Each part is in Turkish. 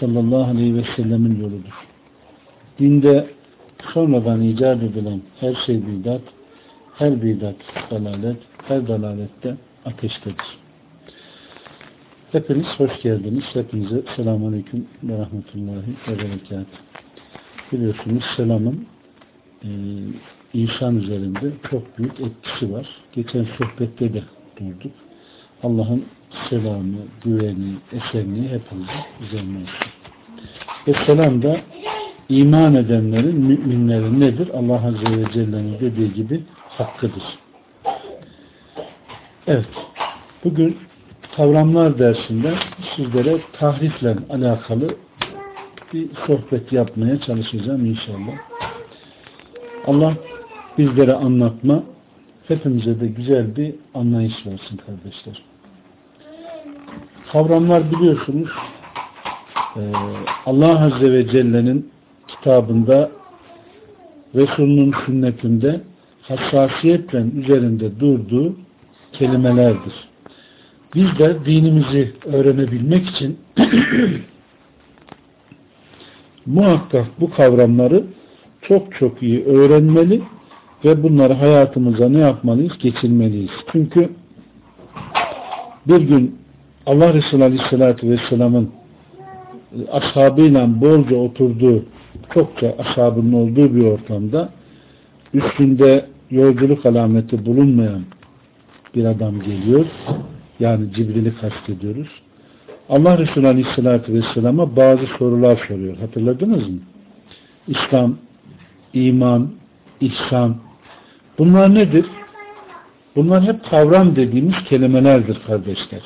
sallallahu aleyhi ve sellemin yoludur. Dinde sonradan icat edilen her şey bidat, her bidat dalalet, her dalalette ateştedir. Hepiniz hoş geldiniz. Hepinize selamun aleyküm ve rahmetullahi ve berekat. Biliyorsunuz selamın e, insan üzerinde çok büyük etkisi var. Geçen sohbette de durduk. Allah'ın selamı, güveni, esenliği hepimizin üzerine olsun. Ve selam da iman edenlerin, müminlerin nedir? Allah Azze ve Celle'nin dediği gibi hakkıdır. Evet. Bugün kavramlar dersinde sizlere tahrifle alakalı bir sohbet yapmaya çalışacağım inşallah. Allah bizlere anlatma, hepimize de güzel bir anlayış versin kardeşler. Kavramlar biliyorsunuz Allah Azze ve Celle'nin kitabında Resulünün sünnetinde hassasiyetle üzerinde durduğu kelimelerdir. Biz de dinimizi öğrenebilmek için muhakkak bu kavramları çok çok iyi öğrenmeli ve bunları hayatımıza ne yapmalıyız? Geçirmeliyiz. Çünkü bir gün Allah Resulü Aleyhisselatü Vesselam'ın ashabıyla bolca oturduğu çokça ashabının olduğu bir ortamda üstünde yolculuk alameti bulunmayan bir adam geliyor. Yani Cibril'i kastediyoruz. Allah Resulü Aleyhisselatü Vesselam'a bazı sorular soruyor. Hatırladınız mı? İslam, iman, ihsan. Bunlar nedir? Bunlar hep kavram dediğimiz kelimelerdir kardeşler.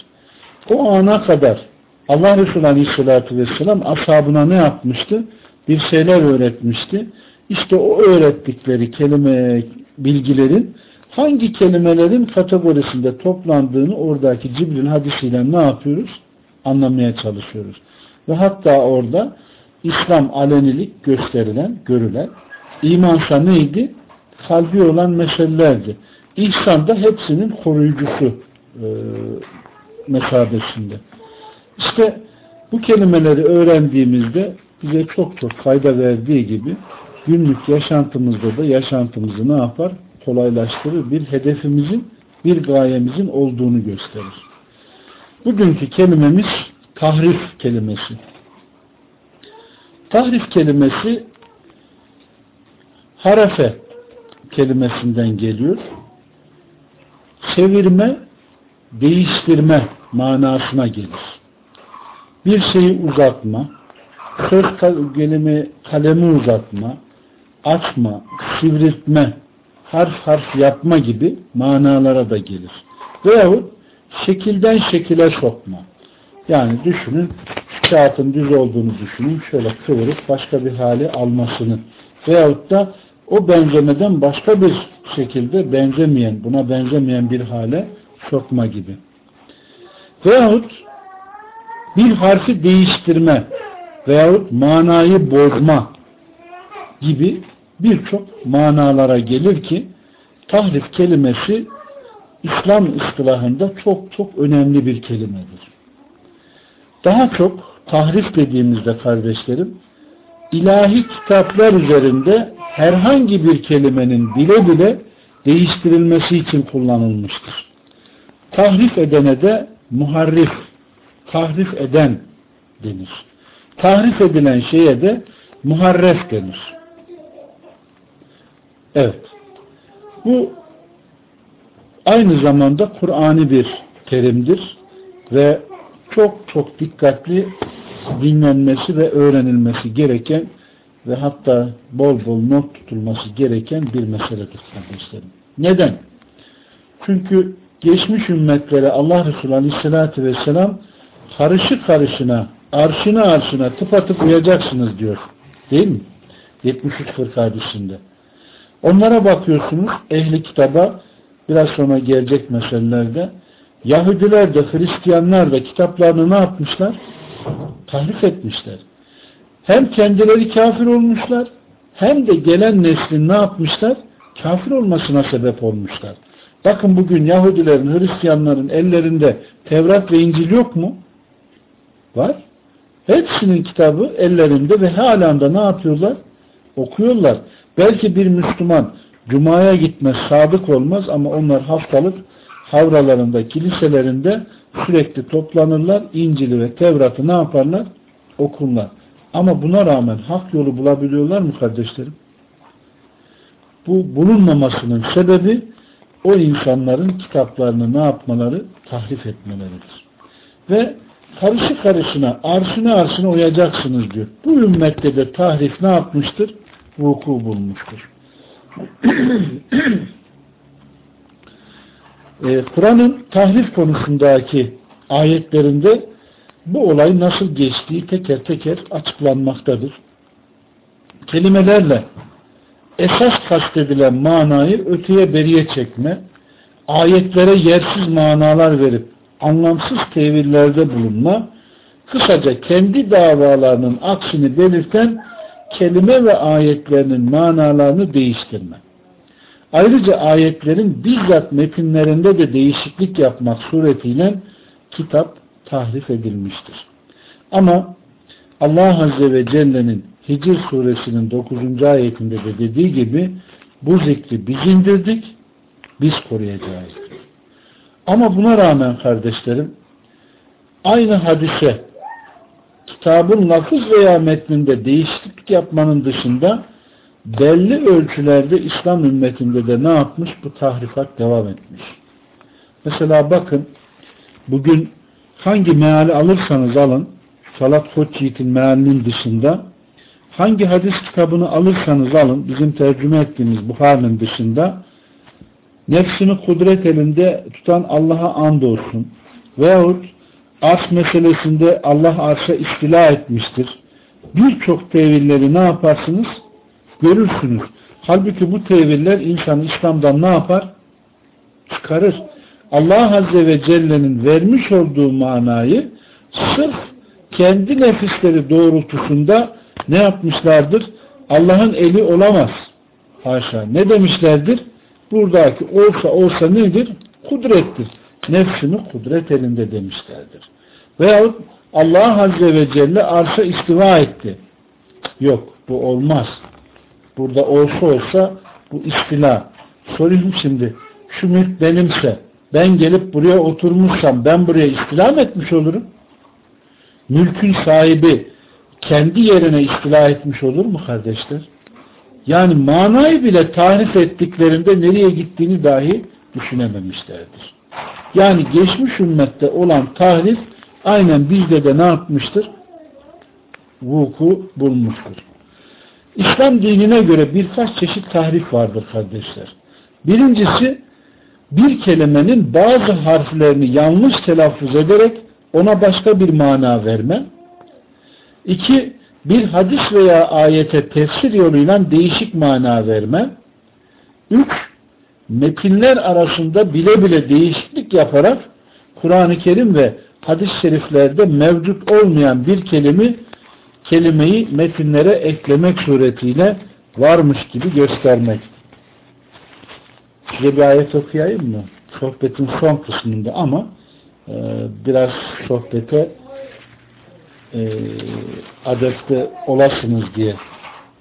O ana kadar Allah Resulü Aleyhisselatü Vesselam ashabına ne yapmıştı? Bir şeyler öğretmişti. İşte o öğrettikleri kelime, bilgilerin hangi kelimelerin kategorisinde toplandığını oradaki Cibril hadisiyle ne yapıyoruz? Anlamaya çalışıyoruz. Ve hatta orada İslam alenilik gösterilen, görülen, imansa neydi? Kalbi olan meselelerdi. İhsan da hepsinin koruyucusu e, mesabesinde. İşte bu kelimeleri öğrendiğimizde bize çok çok fayda verdiği gibi günlük yaşantımızda da yaşantımızı ne yapar? Kolaylaştırır. Bir hedefimizin, bir gayemizin olduğunu gösterir. Bugünkü kelimemiz tahrif kelimesi. Tahrif kelimesi harefe kelimesinden geliyor. Çevirme, değiştirme manasına gelir. Bir şeyi uzatma, söz gelimi kalemi uzatma, açma, sivriltme, harf harf yapma gibi manalara da gelir. Veyahut şekilden şekile sokma. Yani düşünün, kağıtın düz olduğunu düşünün, şöyle kıvırıp başka bir hale almasını. Veyahut da o benzemeden başka bir şekilde benzemeyen, buna benzemeyen bir hale sokma gibi. Veyahut bir harfi değiştirme veyahut manayı bozma gibi birçok manalara gelir ki tahrif kelimesi İslam ıstılahında çok çok önemli bir kelimedir. Daha çok tahrif dediğimizde kardeşlerim ilahi kitaplar üzerinde herhangi bir kelimenin bile bile değiştirilmesi için kullanılmıştır. Tahrif edene de muharrif, tahrif eden denir. Tahrif edilen şeye de muharref denir. Evet. Bu aynı zamanda Kur'an'ı bir terimdir ve çok çok dikkatli dinlenmesi ve öğrenilmesi gereken ve hatta bol bol not tutulması gereken bir meseledir kardeşlerim. Neden? Çünkü geçmiş ümmetlere Allah Resulü Aleyhisselatü Vesselam karışı karışına, arşına arşına tıpatıp uyacaksınız diyor. Değil mi? 73 40 hadisinde. Onlara bakıyorsunuz ehli kitaba biraz sonra gelecek meselelerde Yahudiler de Hristiyanlar da kitaplarını ne yapmışlar? Tahrif etmişler. Hem kendileri kafir olmuşlar hem de gelen neslin ne yapmışlar? Kafir olmasına sebep olmuşlar. Bakın bugün Yahudilerin, Hristiyanların ellerinde Tevrat ve İncil yok mu? Var. Hepsinin kitabı ellerinde ve halen de ne yapıyorlar? Okuyorlar. Belki bir Müslüman Cuma'ya gitmez, sadık olmaz ama onlar haftalık havralarında, kiliselerinde sürekli toplanırlar. İncil'i ve Tevrat'ı ne yaparlar? Okunlar. Ama buna rağmen hak yolu bulabiliyorlar mı kardeşlerim? Bu bulunmamasının sebebi o insanların kitaplarını ne yapmaları? Tahrif etmeleridir. Ve karışı karışına, arsına arsına uyacaksınız diyor. Bu ümmette de tahrif ne yapmıştır? Vuku bulmuştur. ee, Kur'an'ın tahrif konusundaki ayetlerinde bu olay nasıl geçtiği teker teker açıklanmaktadır. Kelimelerle esas kastedilen manayı öteye beriye çekme, ayetlere yersiz manalar verip anlamsız tevillerde bulunma, kısaca kendi davalarının aksini belirten kelime ve ayetlerinin manalarını değiştirme. Ayrıca ayetlerin bizzat metinlerinde de değişiklik yapmak suretiyle kitap tahrif edilmiştir. Ama Allah Azze ve Celle'nin Hicr suresinin 9. ayetinde de dediği gibi bu zikri biz indirdik, biz koruyacağız. Ama buna rağmen kardeşlerim aynı hadise kitabın lafız veya metninde değişiklik yapmanın dışında belli ölçülerde İslam ümmetinde de ne yapmış? Bu tahrifat devam etmiş. Mesela bakın bugün hangi meali alırsanız alın Salat Koçyiğit'in mealinin dışında hangi hadis kitabını alırsanız alın bizim tercüme ettiğimiz Buhari'nin dışında nefsini kudret elinde tutan Allah'a and olsun veyahut arş meselesinde Allah arşa istila etmiştir. Birçok tevilleri ne yaparsınız? Görürsünüz. Halbuki bu teviller insanı İslam'dan ne yapar? Çıkarır. Allah Azze ve Celle'nin vermiş olduğu manayı sırf kendi nefisleri doğrultusunda ne yapmışlardır? Allah'ın eli olamaz. Haşa. Ne demişlerdir? Buradaki olsa olsa nedir? Kudrettir. Nefsini kudret elinde demişlerdir. Veyahut Allah Azze ve Celle arşa istiva etti. Yok bu olmaz. Burada olsa olsa bu istila. Sorayım şimdi şu mülk benimse ben gelip buraya oturmuşsam ben buraya istilam etmiş olurum. Mülkün sahibi kendi yerine istila etmiş olur mu kardeşler? Yani manayı bile tarif ettiklerinde nereye gittiğini dahi düşünememişlerdir. Yani geçmiş ümmette olan tahrif aynen bizde de ne yapmıştır? Vuku bulmuştur. İslam dinine göre birkaç çeşit tahrif vardır kardeşler. Birincisi bir kelimenin bazı harflerini yanlış telaffuz ederek ona başka bir mana verme. İki, bir hadis veya ayete tefsir yoluyla değişik mana verme. Üç, metinler arasında bile bile değişiklik yaparak Kur'an-ı Kerim ve hadis-i şeriflerde mevcut olmayan bir kelime kelimeyi metinlere eklemek suretiyle varmış gibi göstermek. Size bir ayet okuyayım mı? Sohbetin son kısmında ama e, biraz sohbete e, adapte olasınız diye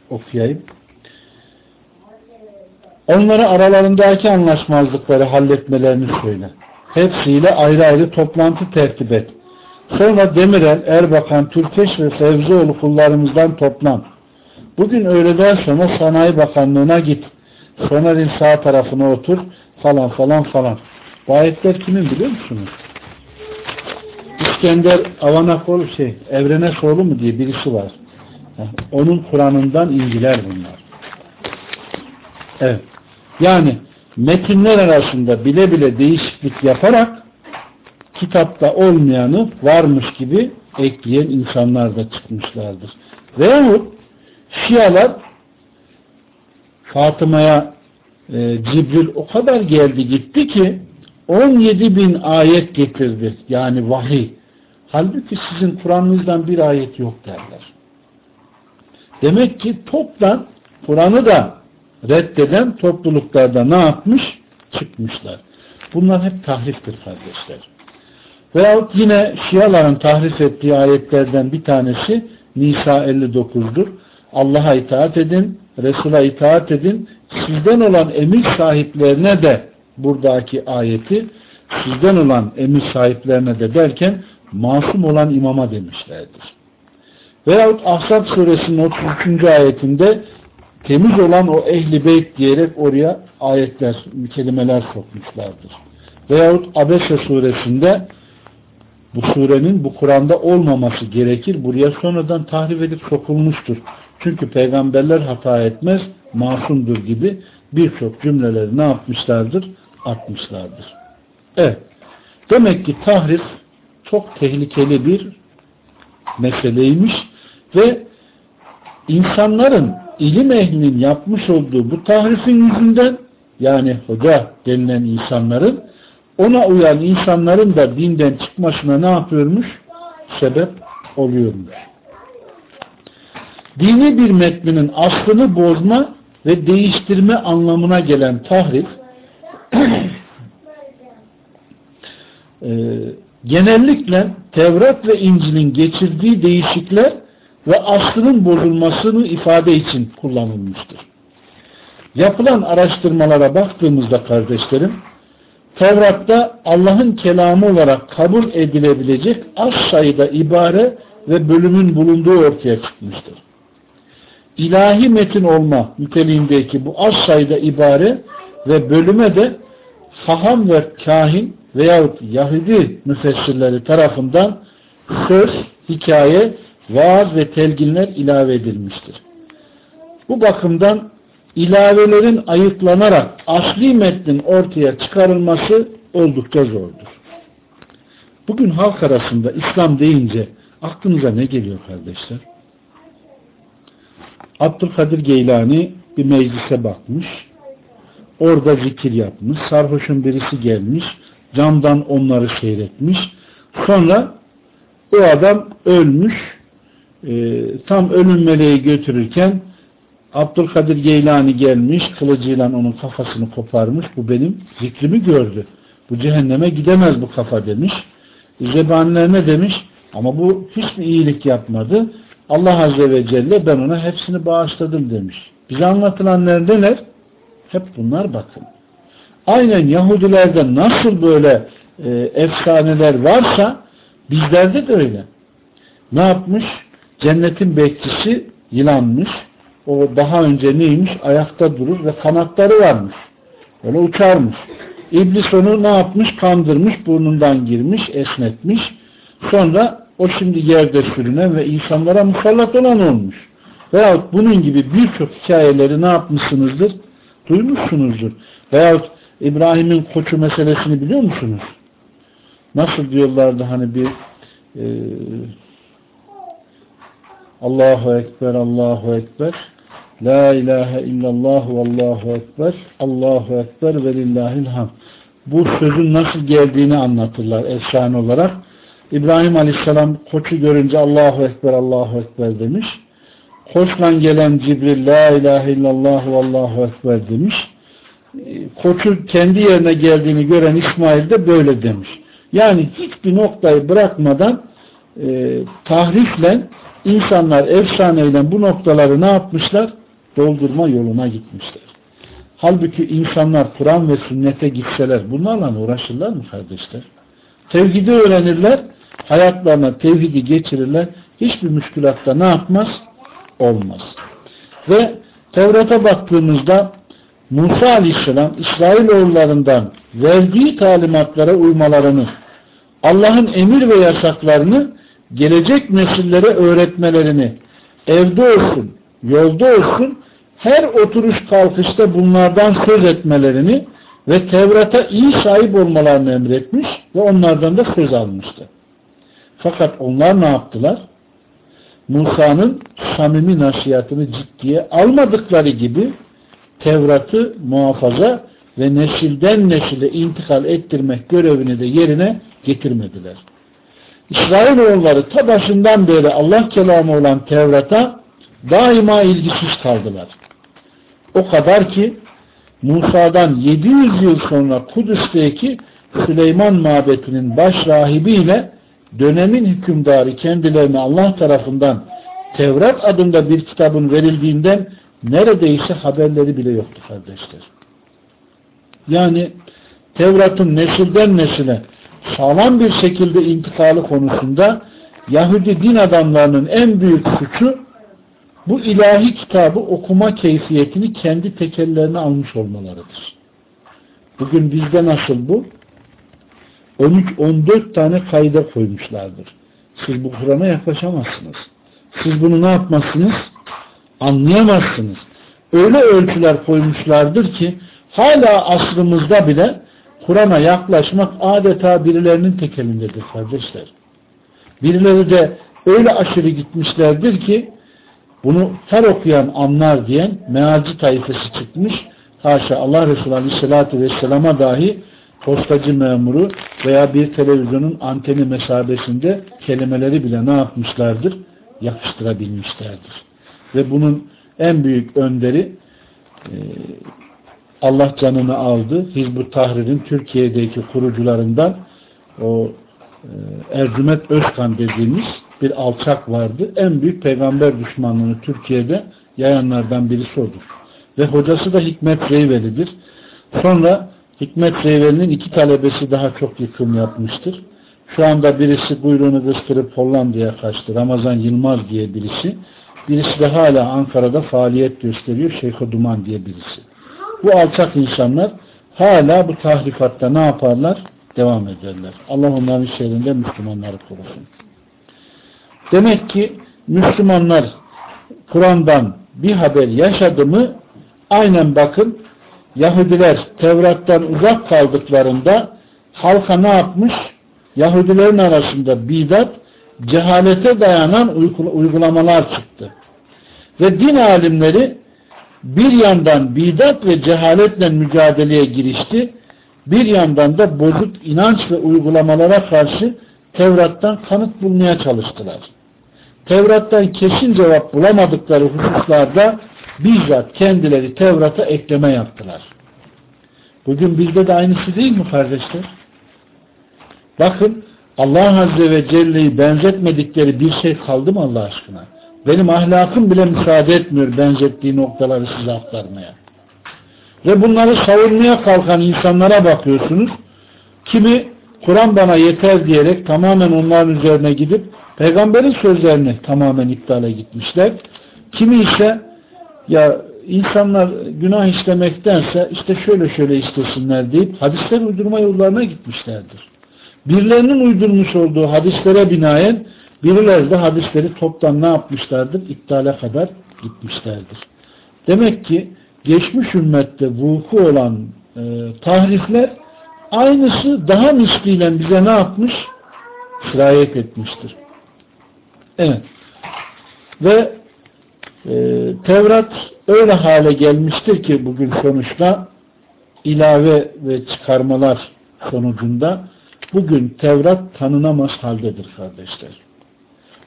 okuyayım. Onları aralarındaki anlaşmazlıkları halletmelerini söyle. Hepsiyle ayrı ayrı toplantı tertip et. Sonra Demirel, Erbakan, Türkeş ve Fevzioğlu kullarımızdan toplan. Bugün öğleden sonra Sanayi Bakanlığı'na git. Soner'in sağ tarafına otur falan falan falan. Bu ayetler kimin biliyor musunuz? İskender Avanakoğlu şey, Evrenesoğlu mu diye birisi var. Onun Kur'an'ından ingiler bunlar. Evet. Yani metinler arasında bile bile değişiklik yaparak kitapta olmayanı varmış gibi ekleyen insanlar da çıkmışlardır. Veyahut Şialar Fatıma'ya e, Cibril o kadar geldi gitti ki 17 bin ayet getirdi. Yani vahiy. Halbuki sizin Kur'an'ınızdan bir ayet yok derler. Demek ki toptan Kur'an'ı da reddeden topluluklarda ne yapmış? Çıkmışlar. Bunlar hep tahriftir kardeşler. Veyahut yine Şiaların tahrif ettiği ayetlerden bir tanesi Nisa 59'dur. Allah'a itaat edin, Resul'a itaat edin. Sizden olan emir sahiplerine de buradaki ayeti sizden olan emir sahiplerine de derken masum olan imama demişlerdir. Veyahut Ahzab suresinin 33. ayetinde temiz olan o ehli beyt diyerek oraya ayetler, kelimeler sokmuşlardır. Veyahut Abese suresinde bu surenin bu Kur'an'da olmaması gerekir. Buraya sonradan tahrif edip sokulmuştur. Çünkü peygamberler hata etmez, masumdur gibi birçok cümleleri ne yapmışlardır? Atmışlardır. Evet. Demek ki tahrif çok tehlikeli bir meseleymiş ve insanların ilim ehlinin yapmış olduğu bu tahrifin yüzünden yani hoca denilen insanların ona uyan insanların da dinden çıkmasına ne yapıyormuş? Sebep oluyormuş. Dini bir metninin aslını bozma ve değiştirme anlamına gelen tahrif e, genellikle Tevrat ve İncil'in geçirdiği değişikler ve aslının bozulmasını ifade için kullanılmıştır. Yapılan araştırmalara baktığımızda kardeşlerim, Tevrat'ta Allah'ın kelamı olarak kabul edilebilecek az sayıda ibare ve bölümün bulunduğu ortaya çıkmıştır. İlahi metin olma niteliğindeki bu az sayıda ibare ve bölüme de faham ve kahin veyahut Yahudi müfessirleri tarafından söz, hikaye, vaaz ve telginler ilave edilmiştir. Bu bakımdan ilavelerin ayıklanarak asli metnin ortaya çıkarılması oldukça zordur. Bugün halk arasında İslam deyince aklınıza ne geliyor kardeşler? Abdülkadir Geylani bir meclise bakmış. Orada zikir yapmış. Sarhoşun birisi gelmiş. Camdan onları seyretmiş. Sonra o adam ölmüş. E, tam ölüm meleği götürürken Abdülkadir Geylani gelmiş, kılıcıyla onun kafasını koparmış. Bu benim zikrimi gördü. Bu cehenneme gidemez bu kafa demiş. Zebaniler ne demiş? Ama bu hiçbir iyilik yapmadı. Allah Azze ve Celle ben ona hepsini bağışladım demiş. Bize anlatılanlar neler? Hep bunlar bakın. Aynen Yahudilerde nasıl böyle e, efsaneler varsa bizlerde de öyle. Ne yapmış? Cennetin bekçisi yılanmış o daha önce neymiş? Ayakta durur ve kanatları varmış. Öyle uçarmış. İblis onu ne yapmış? Kandırmış, burnundan girmiş, esnetmiş. Sonra o şimdi yerde sürünen ve insanlara musallat olan olmuş. Veyahut bunun gibi birçok hikayeleri ne yapmışsınızdır? Duymuşsunuzdur. Veyahut İbrahim'in koçu meselesini biliyor musunuz? Nasıl diyorlardı hani bir e, Allahu Ekber, Allahu Ekber La ilahe illallah Allahu ekber. Allahu ekber ve lillahil ham. Bu sözün nasıl geldiğini anlatırlar efsane olarak. İbrahim Aleyhisselam koçu görünce Allahu ekber, Allahu ekber demiş. Koçla gelen Cibril La ilahe illallah ve Allahu ekber demiş. Koçu kendi yerine geldiğini gören İsmail de böyle demiş. Yani hiçbir noktayı bırakmadan e, tahrifle insanlar efsaneyle bu noktaları ne yapmışlar? doldurma yoluna gitmişler. Halbuki insanlar Kur'an ve sünnete gitseler bunlarla uğraşırlar mı kardeşler? Tevhidi öğrenirler, hayatlarına tevhidi geçirirler. Hiçbir müşkülatta ne yapmaz? Olmaz. Ve Tevrat'a baktığımızda Musa Aleyhisselam İsrailoğullarından verdiği talimatlara uymalarını, Allah'ın emir ve yasaklarını gelecek nesillere öğretmelerini, evde olsun, yolda olsun her oturuş kalkışta bunlardan söz etmelerini ve Tevrat'a iyi sahip olmalarını emretmiş ve onlardan da söz almıştı. Fakat onlar ne yaptılar? Musa'nın samimi nasihatını ciddiye almadıkları gibi Tevrat'ı muhafaza ve nesilden nesile intikal ettirmek görevini de yerine getirmediler. İsrailoğulları ta başından beri Allah kelamı olan Tevrat'a daima ilgisiz kaldılar. O kadar ki Musa'dan 700 yıl sonra Kudüs'teki Süleyman mabetinin baş rahibiyle dönemin hükümdarı kendilerine Allah tarafından Tevrat adında bir kitabın verildiğinden neredeyse haberleri bile yoktu kardeşler. Yani Tevrat'ın nesilden nesile sağlam bir şekilde intikalı konusunda Yahudi din adamlarının en büyük suçu bu ilahi kitabı okuma keyfiyetini kendi tekellerine almış olmalarıdır. Bugün bizde nasıl bu? 13-14 tane kayda koymuşlardır. Siz bu Kur'an'a yaklaşamazsınız. Siz bunu ne yapmazsınız? Anlayamazsınız. Öyle ölçüler koymuşlardır ki hala asrımızda bile Kur'an'a yaklaşmak adeta birilerinin tekelindedir kardeşler. Birileri de öyle aşırı gitmişlerdir ki bunu her okuyan anlar diyen mealci tayfası çıkmış. Haşa Allah Resulü Aleyhisselatü Vesselam'a dahi postacı memuru veya bir televizyonun anteni mesabesinde kelimeleri bile ne yapmışlardır? Yakıştırabilmişlerdir. Ve bunun en büyük önderi e, Allah canını aldı. Hizbut Tahrir'in Türkiye'deki kurucularından o e, Ercüment Özkan dediğimiz bir alçak vardı. En büyük peygamber düşmanlığını Türkiye'de yayanlardan birisi odur. Ve hocası da Hikmet Reyveli'dir. Sonra Hikmet Reyveli'nin iki talebesi daha çok yıkım yapmıştır. Şu anda birisi kuyruğunu kıstırıp Hollanda'ya kaçtı. Ramazan Yılmaz diye birisi. Birisi de hala Ankara'da faaliyet gösteriyor. Şeyh Duman diye birisi. Bu alçak insanlar hala bu tahrifatta ne yaparlar? Devam ederler. Allah onların şerrinde Müslümanları korusun. Demek ki Müslümanlar Kur'an'dan bir haber yaşadı mı aynen bakın Yahudiler Tevrat'tan uzak kaldıklarında halka ne yapmış? Yahudilerin arasında bidat, cehalete dayanan uygulamalar çıktı. Ve din alimleri bir yandan bidat ve cehaletle mücadeleye girişti, bir yandan da bozuk inanç ve uygulamalara karşı Tevrat'tan kanıt bulmaya çalıştılar. Tevrat'tan kesin cevap bulamadıkları hususlarda bizzat kendileri Tevrat'a ekleme yaptılar. Bugün bizde de aynısı değil mi kardeşler? Bakın Allah Azze ve Celle'yi benzetmedikleri bir şey kaldı mı Allah aşkına? Benim ahlakım bile müsaade etmiyor benzettiği noktaları size aktarmaya. Ve bunları savunmaya kalkan insanlara bakıyorsunuz. Kimi Kur'an bana yeter diyerek tamamen onların üzerine gidip peygamberin sözlerini tamamen iptale gitmişler. Kimi ise ya insanlar günah işlemektense işte şöyle şöyle istesinler deyip hadisler uydurma yollarına gitmişlerdir. Birilerinin uydurmuş olduğu hadislere binaen birileri de hadisleri toptan ne yapmışlardır? İptale kadar gitmişlerdir. Demek ki geçmiş ümmette vuku olan e, tahrifler aynısı daha misliyle bize ne yapmış? Sirayet etmiştir. Evet. Ve e, Tevrat öyle hale gelmiştir ki bugün sonuçta ilave ve çıkarmalar sonucunda bugün Tevrat tanınamaz haldedir kardeşler.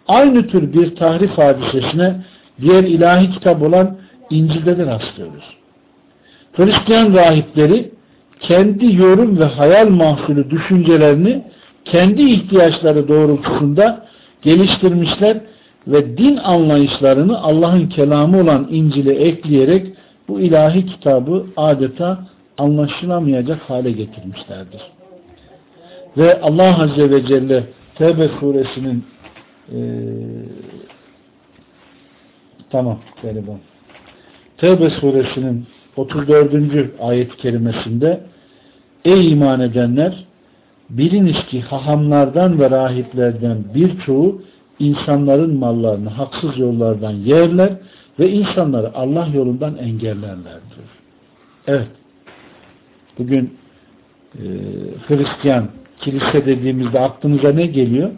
Aynı tür bir tahrif hadisesine diğer ilahi kitap olan İncil'de de rastlıyoruz. Hristiyan rahipleri kendi yorum ve hayal mahsulü düşüncelerini kendi ihtiyaçları doğrultusunda geliştirmişler ve din anlayışlarını Allah'ın kelamı olan İncil'e ekleyerek bu ilahi kitabı adeta anlaşılamayacak hale getirmişlerdir. Ve Allah Azze ve Celle Tevbe suresinin ee, tamam galiba. Tevbe suresinin 34. ayet kerimesinde Ey iman edenler biliniz ki hahamlardan ve rahiplerden birçoğu insanların mallarını haksız yollardan yerler ve insanları Allah yolundan engellerler diyor. Evet. Bugün e, Hristiyan kilise dediğimizde aklınıza ne geliyor?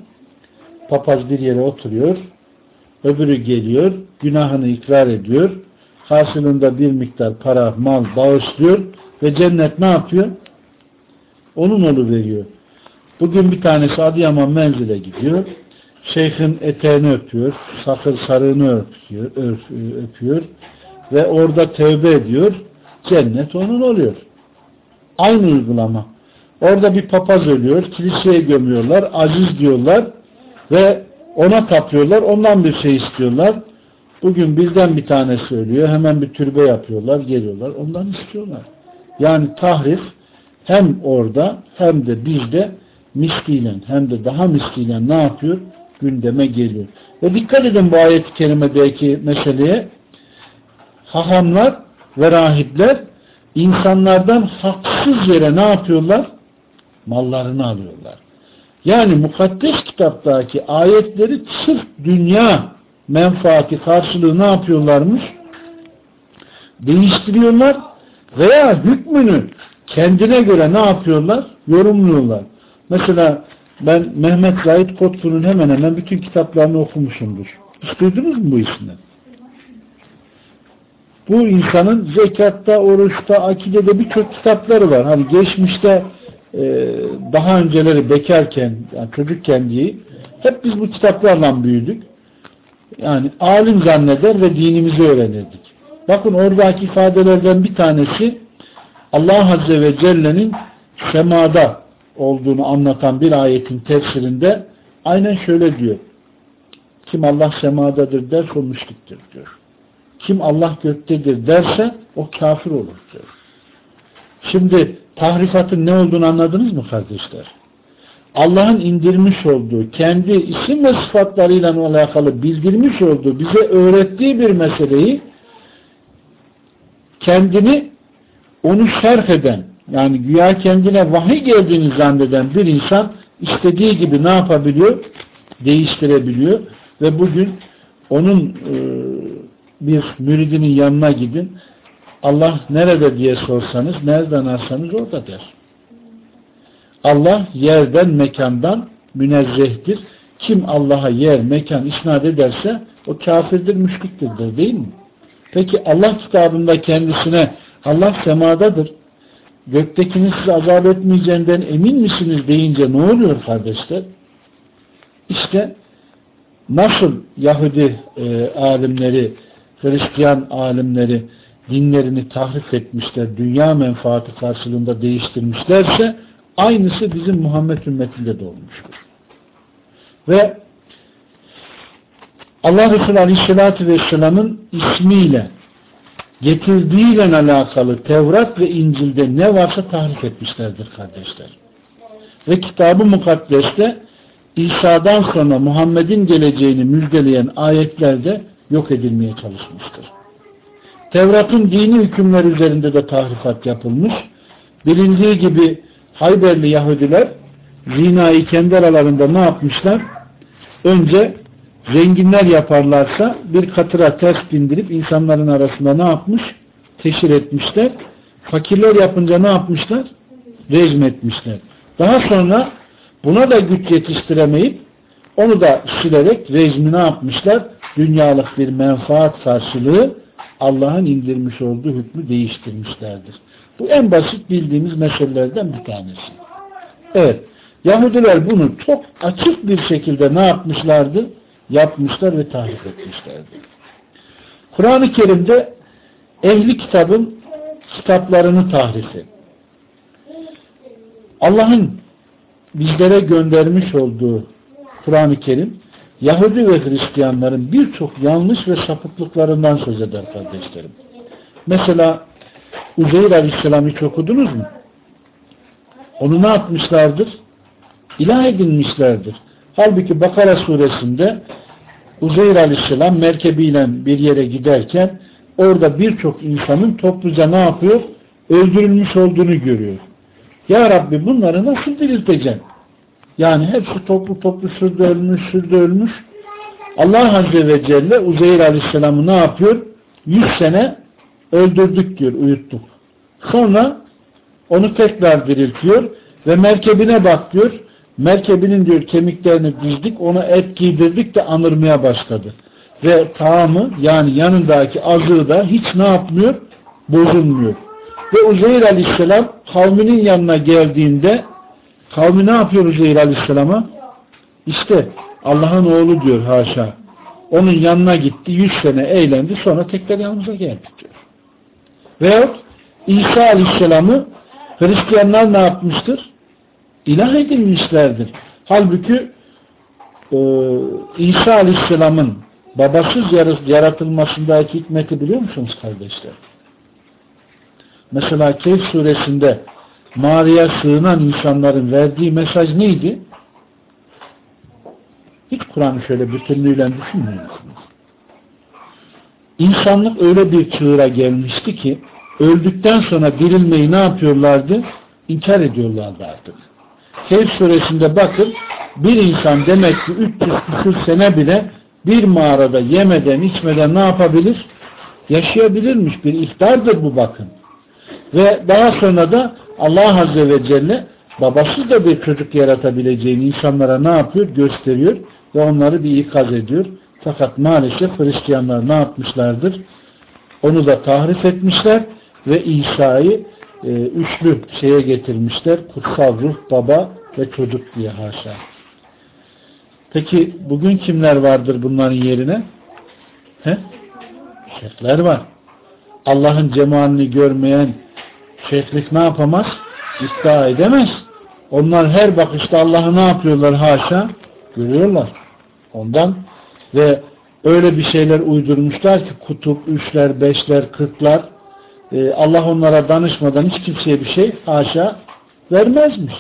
Papaz bir yere oturuyor Öbürü geliyor, günahını ikrar ediyor. Karşılığında bir miktar para, mal bağışlıyor ve cennet ne yapıyor? Onun olu veriyor. Bugün bir tanesi Adıyaman menzile gidiyor. Şeyhin eteğini öpüyor, sakır sarığını öpüyor, öpüyor ve orada tevbe ediyor. Cennet onun oluyor. Aynı uygulama. Orada bir papaz ölüyor, kiliseye gömüyorlar, aziz diyorlar ve ona tapıyorlar, ondan bir şey istiyorlar. Bugün bizden bir tanesi ölüyor, hemen bir türbe yapıyorlar, geliyorlar, ondan istiyorlar. Yani tahrif hem orada hem de bizde misliyle hem de daha misliyle ne yapıyor? Gündeme geliyor. Ve dikkat edin bu ayet-i kerimedeki meseleye. Hahamlar ve rahipler insanlardan haksız yere ne yapıyorlar? Mallarını alıyorlar. Yani mukaddes kitaptaki ayetleri sırf dünya menfaati karşılığı ne yapıyorlarmış? Değiştiriyorlar veya hükmünü kendine göre ne yapıyorlar? Yorumluyorlar. Mesela ben Mehmet Zahid Kotku'nun hemen hemen bütün kitaplarını okumuşumdur. Hiç duydunuz mu bu isimden? Bu insanın zekatta, oruçta, akidede birçok kitapları var. Hani geçmişte e, daha önceleri bekarken, yani çocukken değil, hep biz bu kitaplarla büyüdük. Yani alim zanneder ve dinimizi öğrenirdik. Bakın oradaki ifadelerden bir tanesi Allah Azze ve Celle'nin semada olduğunu anlatan bir ayetin tefsirinde aynen şöyle diyor. Kim Allah semadadır der o müşriktir diyor. Kim Allah göktedir derse o kafir olur diyor. Şimdi tahrifatın ne olduğunu anladınız mı kardeşler? Allah'ın indirmiş olduğu, kendi isim ve sıfatlarıyla alakalı bildirmiş olduğu, bize öğrettiği bir meseleyi kendini onu şerh eden, yani güya kendine vahiy geldiğini zanneden bir insan istediği gibi ne yapabiliyor? Değiştirebiliyor. Ve bugün onun e, bir müridinin yanına gidin. Allah nerede diye sorsanız, nereden arsanız orada der. Allah yerden, mekandan münezzehtir. Kim Allah'a yer, mekan isnat ederse o kafirdir, müşriktir der değil mi? Peki Allah kitabında kendisine Allah semadadır. Göktekini size azap etmeyeceğinden emin misiniz deyince ne oluyor kardeşler? İşte nasıl Yahudi e, alimleri, Hristiyan alimleri dinlerini tahrif etmişler, dünya menfaati karşılığında değiştirmişlerse aynısı bizim Muhammed ümmetinde de olmuştur. Ve Allah Resulü Aleyhisselatü Vesselam'ın ismiyle getirdiğiyle alakalı Tevrat ve İncil'de ne varsa tahrif etmişlerdir kardeşler. Ve kitabı mukaddeste İsa'dan sonra Muhammed'in geleceğini müjdeleyen ayetlerde yok edilmeye çalışmıştır. Tevrat'ın dini hükümler üzerinde de tahrifat yapılmış. Bilindiği gibi Hayberli Yahudiler zinayı kendi aralarında ne yapmışlar? Önce zenginler yaparlarsa bir katıra ters bindirip insanların arasında ne yapmış? Teşhir etmişler. Fakirler yapınca ne yapmışlar? Rejim etmişler. Daha sonra buna da güç yetiştiremeyip onu da silerek rejimi ne yapmışlar? Dünyalık bir menfaat karşılığı Allah'ın indirmiş olduğu hükmü değiştirmişlerdir. Bu en basit bildiğimiz meselelerden bir tanesi. Evet. Yahudiler bunu çok açık bir şekilde ne yapmışlardı? Yapmışlar ve tahrif etmişlerdi. Kur'an-ı Kerim'de ehli kitabın kitaplarını tahrifi. Allah'ın bizlere göndermiş olduğu Kur'an-ı Kerim Yahudi ve Hristiyanların birçok yanlış ve sapıklıklarından söz eder kardeşlerim. Mesela Uzeyr Aleyhisselam'ı hiç okudunuz mu? Onu ne yapmışlardır? İlah edinmişlerdir. Halbuki Bakara suresinde Uzeyr Aleyhisselam merkebiyle bir yere giderken orada birçok insanın topluca ne yapıyor? Öldürülmüş olduğunu görüyor. Ya Rabbi bunları nasıl dirilteceksin? Yani hepsi toplu toplu şurada ölmüş, şurada ölmüş. Allah Azze ve Celle Uzeyr Aleyhisselam'ı ne yapıyor? Yüz sene öldürdük diyor, uyuttuk. Sonra onu tekrar diriltiyor ve merkebine bak diyor. Merkebinin diyor kemiklerini dizdik, ona et giydirdik de anırmaya başladı. ve taamı yani yanındaki azığı da hiç ne yapmıyor? Bozulmuyor. Ve Uzeyr Aleyhisselam kavminin yanına geldiğinde kavmi ne yapıyor Uzeyr Aleyhisselam'a? İşte Allah'ın oğlu diyor haşa. Onun yanına gitti, yüz sene eğlendi, sonra tekrar yanımıza geldi diyor. Veyahut İsa Aleyhisselam'ı Hristiyanlar ne yapmıştır? İlah edilmişlerdir. Halbuki e, İsa Aleyhisselam'ın babasız yaratılmasındaki hikmeti biliyor musunuz kardeşler? Mesela Keyf suresinde mağaraya sığınan insanların verdiği mesaj neydi? Hiç Kur'an'ı şöyle bütünlüğüyle düşünmüyor musunuz? İnsanlık öyle bir çığıra gelmişti ki öldükten sonra dirilmeyi ne yapıyorlardı? İnkar ediyorlardı artık. Keyf suresinde bakın bir insan demek ki 300 küsur sene bile bir mağarada yemeden içmeden ne yapabilir? Yaşayabilirmiş. Bir ihtardır bu bakın. Ve daha sonra da Allah Azze ve Celle babasız da bir çocuk yaratabileceğini insanlara ne yapıyor? Gösteriyor ve onları bir ikaz ediyor. Fakat maalesef Hristiyanlar ne yapmışlardır? Onu da tahrif etmişler ve İsa'yı e, üçlü şeye getirmişler. Kutsal ruh, baba ve çocuk diye haşa. Peki bugün kimler vardır bunların yerine? He? Şeyhler var. Allah'ın cemalini görmeyen şeyhlik ne yapamaz? İddia edemez. Onlar her bakışta Allah'ı ne yapıyorlar haşa? Görüyorlar. Ondan ve öyle bir şeyler uydurmuşlar ki kutup, üçler, beşler, kırklar Allah onlara danışmadan hiç kimseye bir şey haşa vermezmiş.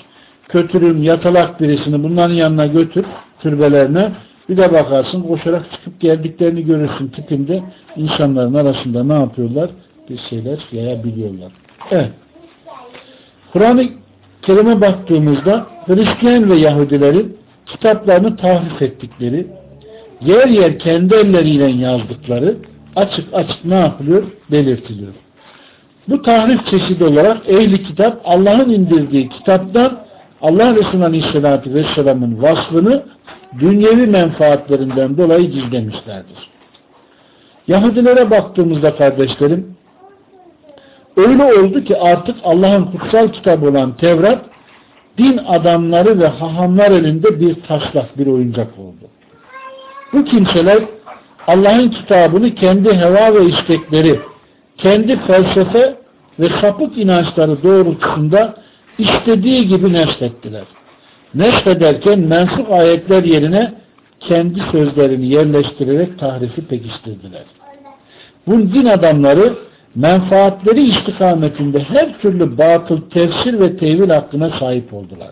Kötürüm, yatalak birisini bunların yanına götür türbelerine bir de bakarsın koşarak çıkıp geldiklerini görürsün tipinde insanların arasında ne yapıyorlar? Bir şeyler yayabiliyorlar. Evet. Kur'an-ı Kerim'e baktığımızda Hristiyan ve Yahudilerin kitaplarını tahrif ettikleri, yer yer kendi elleriyle yazdıkları açık açık ne yapılıyor? Belirtiliyor. Bu tahrif çeşidi olarak ehli kitap Allah'ın indirdiği kitaptan Allah Resulü Aleyhisselatü Vesselam'ın vasfını dünyevi menfaatlerinden dolayı gizlemişlerdir. Yahudilere baktığımızda kardeşlerim öyle oldu ki artık Allah'ın kutsal kitabı olan Tevrat din adamları ve hahamlar elinde bir taslak, bir oyuncak oldu. Bu kimseler Allah'ın kitabını kendi heva ve istekleri, kendi felsefe ve sapık inançları doğrultusunda istediği gibi neslettiler. Nesfederken mensup ayetler yerine kendi sözlerini yerleştirerek tahrifi pekiştirdiler. Bu din adamları menfaatleri istikametinde her türlü batıl tefsir ve tevil hakkına sahip oldular.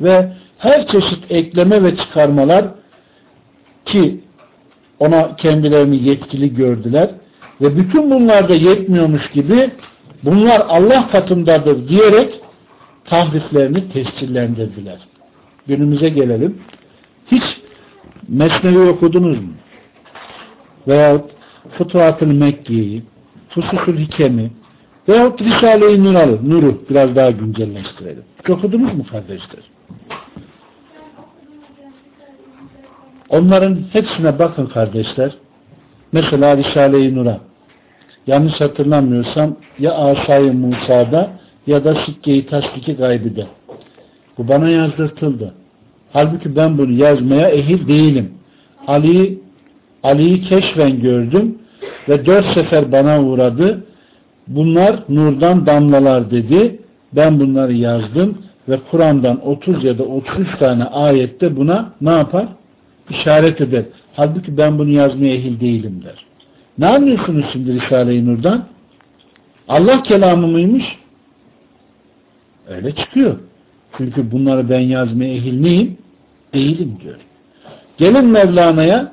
Ve her çeşit ekleme ve çıkarmalar ki ona kendilerini yetkili gördüler ve bütün bunlar da yetmiyormuş gibi bunlar Allah katındadır diyerek tahriflerini tescillendirdiler. Günümüze gelelim. Hiç Mesnevi okudunuz mu? Veyahut Futuhat-ı Mekke'yi, Fususul Hikemi veyahut Risale-i Nur'u, biraz daha güncelleştirelim. Okudunuz mu kardeşler? Onların hepsine bakın kardeşler. Mesela Risale-i Nur'a. Yanlış hatırlamıyorsam ya Asay-ı Musa'da ya da Sikke-i Tasdiki Gaybi'de. Bu bana yazdırtıldı. Halbuki ben bunu yazmaya ehil değilim. Ali'yi Ali'yi keşfen gördüm ve dört sefer bana uğradı. Bunlar nurdan damlalar dedi. Ben bunları yazdım ve Kur'an'dan 30 ya da 33 tane ayette buna ne yapar? İşaret eder. Halbuki ben bunu yazmaya ehil değilim der. Ne anlıyorsunuz şimdi Risale-i Nur'dan? Allah kelamı mıymış? Öyle çıkıyor. Çünkü bunları ben yazmaya ehil neyim? Değilim diyor. Gelin Mevlana'ya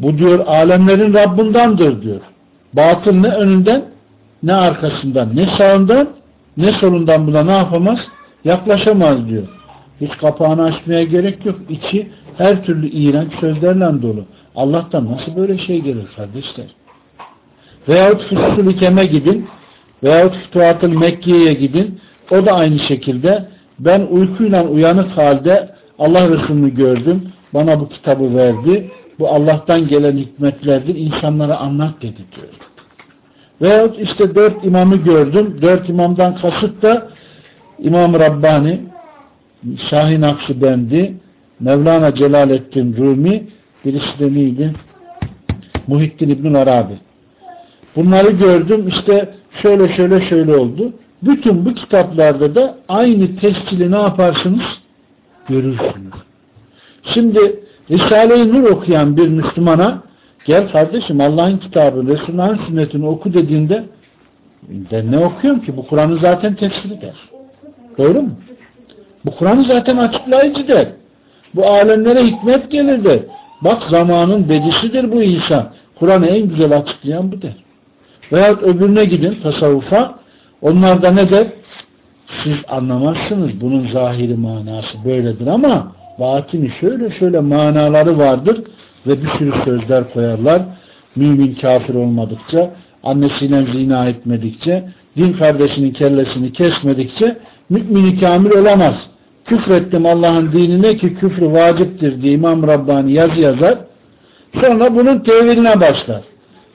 bu diyor alemlerin Rabbindandır diyor. Batıl ne önünden ne arkasından ne sağından ne solundan buna ne yapamaz? Yaklaşamaz diyor. Hiç kapağını açmaya gerek yok. İçi her türlü iğrenç sözlerle dolu. Allah'tan nasıl böyle şey gelir kardeşler? Veyahut Fusul Hikem'e gidin veyahut Fütuhat-ı Mekke'ye gidin o da aynı şekilde ben uykuyla uyanık halde Allah Resulü'nü gördüm. Bana bu kitabı verdi Bu Allah'tan gelen hikmetlerdir. İnsanlara anlat dedi diyor. Veyahut işte dört imamı gördüm. Dört imamdan kasıt da İmam Rabbani, Şahin Akşibendi, Mevlana Celaleddin Rumi, birisi de neydi? Muhittin İbn Arabi. Bunları gördüm işte şöyle şöyle şöyle oldu. Bütün bu kitaplarda da aynı tescili ne yaparsınız? Görürsünüz. Şimdi Risale-i Nur okuyan bir Müslümana gel kardeşim Allah'ın kitabı, Resulullah'ın sünnetini oku dediğinde ben ne okuyorum ki? Bu Kur'an'ı zaten tefsir eder. Doğru mu? Bu Kur'an'ı zaten açıklayıcı der. Bu alemlere hikmet gelir der. Bak zamanın bedisidir bu insan. Kur'an'ı en güzel açıklayan bu der. Veyahut öbürüne gidin tasavvufa. Onlar da ne der? Siz anlamazsınız. Bunun zahiri manası böyledir ama batini şöyle şöyle manaları vardır ve bir sürü sözler koyarlar. Mümin kafir olmadıkça, annesiyle zina etmedikçe, din kardeşinin kellesini kesmedikçe mümini kamil olamaz. Küfrettim Allah'ın dinine ki küfrü vaciptir diye İmam Rabbani yazı yazar. Sonra bunun teviline başlar.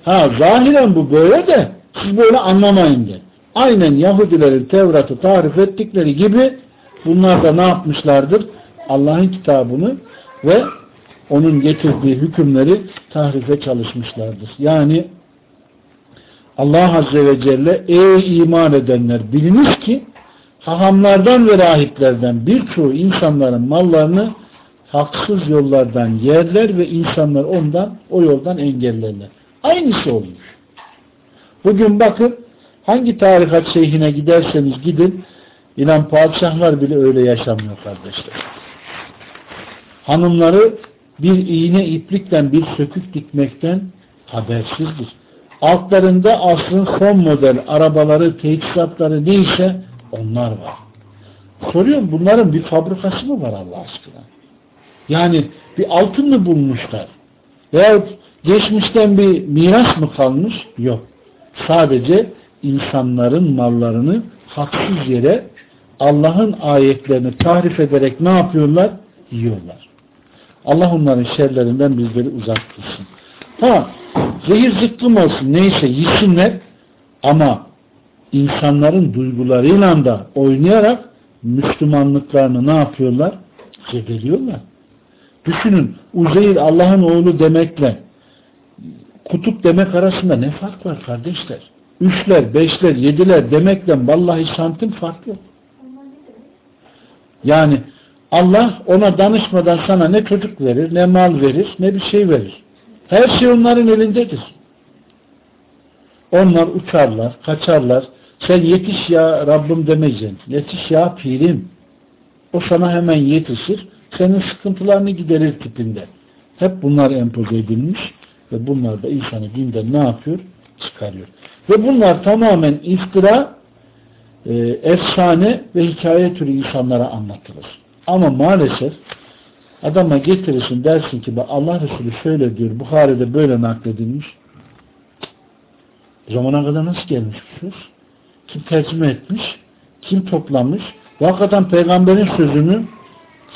Ha zahiren bu böyle de siz böyle anlamayın de. Aynen Yahudilerin Tevrat'ı tarif ettikleri gibi bunlar da ne yapmışlardır? Allah'ın kitabını ve onun getirdiği hükümleri tahrife çalışmışlardır. Yani Allah Azze ve Celle ey iman edenler biliniz ki hahamlardan ve rahiplerden birçoğu insanların mallarını haksız yollardan yerler ve insanlar ondan o yoldan engellerler. Aynısı olmuş. Bugün bakın hangi tarikat şeyhine giderseniz gidin inan padişahlar bile öyle yaşamıyor kardeşler. Hanımları bir iğne iplikten bir sökük dikmekten habersizdir. Altlarında asrın son model arabaları, teçhizatları neyse onlar var. Soruyorum bunların bir fabrikası mı var Allah aşkına? Yani bir altın mı bulmuşlar? Veya geçmişten bir miras mı kalmış? Yok. Sadece insanların mallarını haksız yere Allah'ın ayetlerini tahrif ederek ne yapıyorlar? Yiyorlar. Allah onların şerlerinden bizleri uzak tutsun. Ha, zehir zıkkım olsun neyse yesinler ama insanların duygularıyla da oynayarak Müslümanlıklarını ne yapıyorlar? Zedeliyorlar. Düşünün Uzeyr Allah'ın oğlu demekle kutup demek arasında ne fark var kardeşler? Üçler, beşler, yediler demekle vallahi santim fark yok. Yani Allah ona danışmadan sana ne çocuk verir, ne mal verir, ne bir şey verir. Her şey onların elindedir. Onlar uçarlar, kaçarlar. Sen yetiş ya Rabbim demeyeceksin. Yetiş ya pirim. O sana hemen yetişir. Senin sıkıntılarını giderir tipinde. Hep bunlar empoze edilmiş ve bunlar da insanı dinden ne yapıyor? Çıkarıyor. Ve bunlar tamamen iftira, e, efsane ve hikaye türü insanlara anlatılır. Ama maalesef adama getirirsin dersin ki Allah Resulü şöyle diyor, Bukhari'de böyle nakledilmiş. Zamana kadar nasıl gelmiş bu söz? Kim tercüme etmiş? Kim toplamış? Ve hakikaten peygamberin sözünü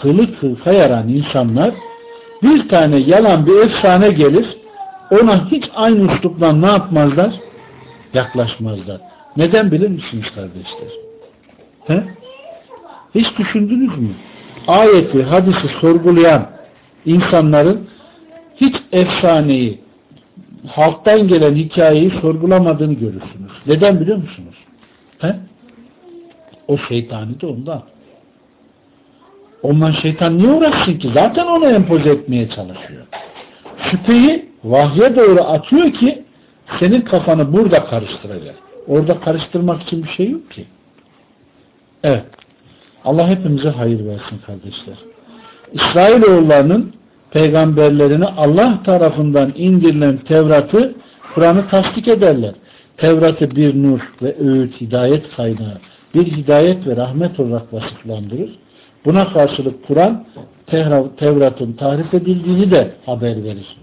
kılık kıl kayaran insanlar bir tane yalan bir efsane gelir ona hiç aynı üslupla ne yapmazlar? Yaklaşmazlar. Neden bilir misiniz kardeşler? He? Hiç düşündünüz mü? Ayeti, hadisi sorgulayan insanların hiç efsaneyi, halktan gelen hikayeyi sorgulamadığını görürsünüz. Neden biliyor musunuz? He? O şeytani de ondan. Ondan şeytan niye uğraşsın ki? Zaten onu empoze etmeye çalışıyor. Şüpheyi vahye doğru atıyor ki senin kafanı burada karıştıracak. Orada karıştırmak için bir şey yok ki. Evet. Allah hepimize hayır versin kardeşler. İsrailoğullarının peygamberlerini Allah tarafından indirilen Tevrat'ı Kur'an'ı tasdik ederler. Tevrat'ı bir nur ve öğüt, hidayet kaynağı, bir hidayet ve rahmet olarak vasıflandırır. Buna karşılık Kur'an Tevrat'ın tahrif edildiğini de haber verir.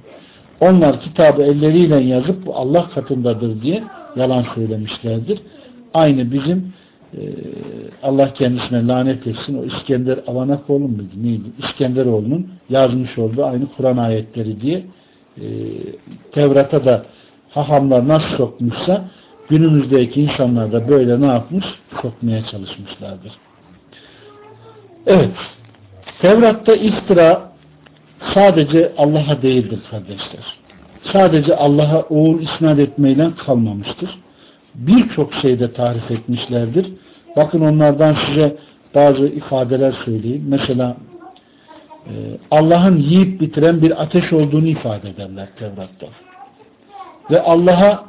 Onlar kitabı elleriyle yazıp bu Allah katındadır diye yalan söylemişlerdir. Aynı bizim e, Allah kendisine lanet etsin o İskender Avanakoğlu muydu neydi? İskenderoğlu'nun yazmış olduğu aynı Kur'an ayetleri diye e, Tevrat'a da hahamlar nasıl sokmuşsa günümüzdeki insanlar da böyle ne yapmış? Sokmaya çalışmışlardır. Evet. Tevrat'ta iftira sadece Allah'a değildir kardeşler. Sadece Allah'a oğul isnat etmeyle kalmamıştır. Birçok şeyde tarif etmişlerdir. Bakın onlardan size bazı ifadeler söyleyeyim. Mesela e, Allah'ın yiyip bitiren bir ateş olduğunu ifade ederler Tevrat'ta. Ve Allah'a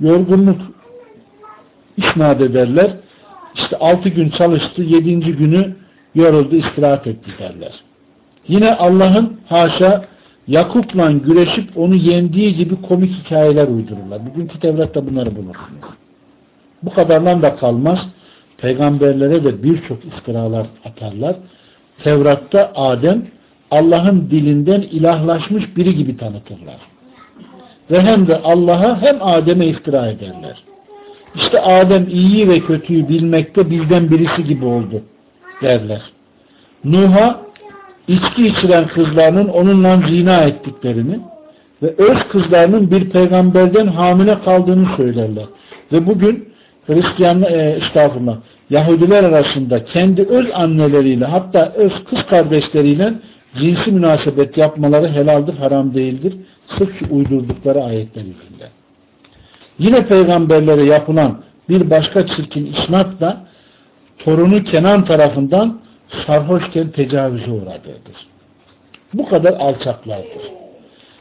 yorgunluk isnat ederler. İşte altı gün çalıştı, yedinci günü yoruldu, istirahat etti derler. Yine Allah'ın haşa Yakup'la güreşip onu yendiği gibi komik hikayeler uydururlar. Bugünkü Tevrat'ta bunları bulursunuz. Bu kadardan da kalmaz. Peygamberlere de birçok iftiralar atarlar. Tevrat'ta Adem Allah'ın dilinden ilahlaşmış biri gibi tanıtırlar. Ve hem de Allah'a hem Adem'e iftira ederler. İşte Adem iyiyi ve kötüyü bilmekte bizden birisi gibi oldu derler. Nuh'a içki içiren kızlarının onunla zina ettiklerini ve öz kızlarının bir peygamberden hamile kaldığını söylerler. Ve bugün Hristiyan e, Yahudiler arasında kendi öz anneleriyle hatta öz kız kardeşleriyle cinsi münasebet yapmaları helaldir, haram değildir. Sırf uydurdukları ayetler yüzünden. Yine peygamberlere yapılan bir başka çirkin isnat da torunu Kenan tarafından sarhoşken tecavüze uğradığıdır. Bu kadar alçaklardır.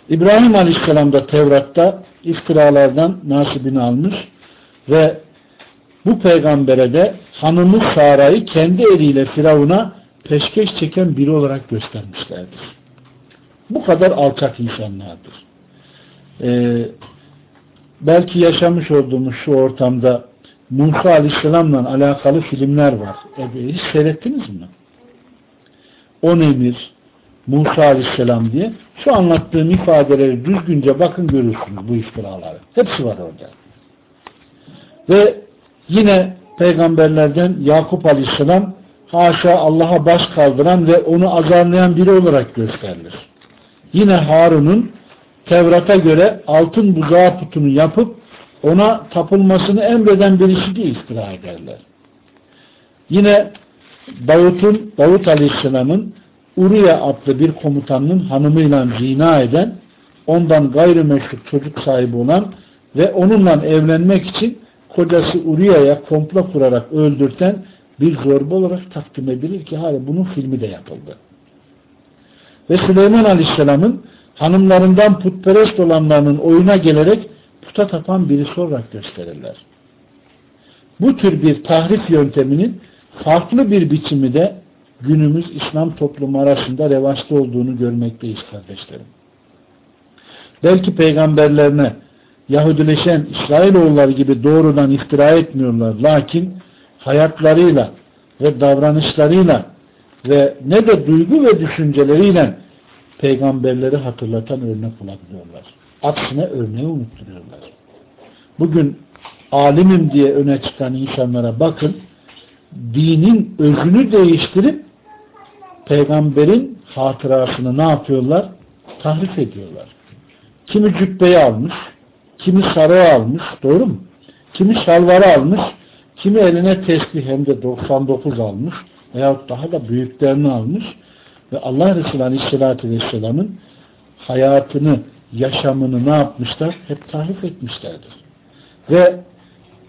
İbrahim Aleyhisselam da Tevrat'ta iftiralardan nasibini almış ve bu peygambere de hanımı Sara'yı kendi eliyle Firavun'a peşkeş çeken biri olarak göstermişlerdir. Bu kadar alçak insanlardır. Ee, belki yaşamış olduğumuz şu ortamda Musa Aleyhisselam'la alakalı filmler var. E, hiç seyrettiniz mi? On emir, Musa Aleyhisselam diye şu anlattığım ifadeleri düzgünce bakın görürsünüz bu iftiraları. Hepsi var orada. Ve yine peygamberlerden Yakup Aleyhisselam haşa Allah'a baş kaldıran ve onu azarlayan biri olarak gösterilir. Yine Harun'un Tevrat'a göre altın buzağı putunu yapıp ona tapılmasını emreden birisi diye iftira ederler. Yine Davut'un, Davut Aleyhisselam'ın Uriye adlı bir komutanının hanımıyla zina eden, ondan gayrimeşru çocuk sahibi olan ve onunla evlenmek için kocası Uriye'ye komplo kurarak öldürten bir zorba olarak takdim edilir ki hala bunun filmi de yapıldı. Ve Süleyman Aleyhisselam'ın hanımlarından putperest olanlarının oyuna gelerek puta tapan birisi olarak gösterirler. Bu tür bir tahrif yönteminin farklı bir biçimi de günümüz İslam toplumu arasında revaçta olduğunu görmekteyiz kardeşlerim. Belki peygamberlerine Yahudileşen İsrailoğulları gibi doğrudan iftira etmiyorlar. Lakin hayatlarıyla ve davranışlarıyla ve ne de duygu ve düşünceleriyle peygamberleri hatırlatan örnek olabiliyorlar. Aksine örneği unutturuyorlar. Bugün alimim diye öne çıkan insanlara bakın dinin özünü değiştirip peygamberin hatırasını ne yapıyorlar? Tahrif ediyorlar. Kimi cübbeyi almış, kimi sarığı almış, doğru mu? Kimi şalvarı almış, kimi eline tesbih hem de 99 almış veyahut daha da büyüklerini almış ve Allah Resulü Aleyhisselatü Vesselam'ın hayatını, yaşamını ne yapmışlar? Hep tahrif etmişlerdir. Ve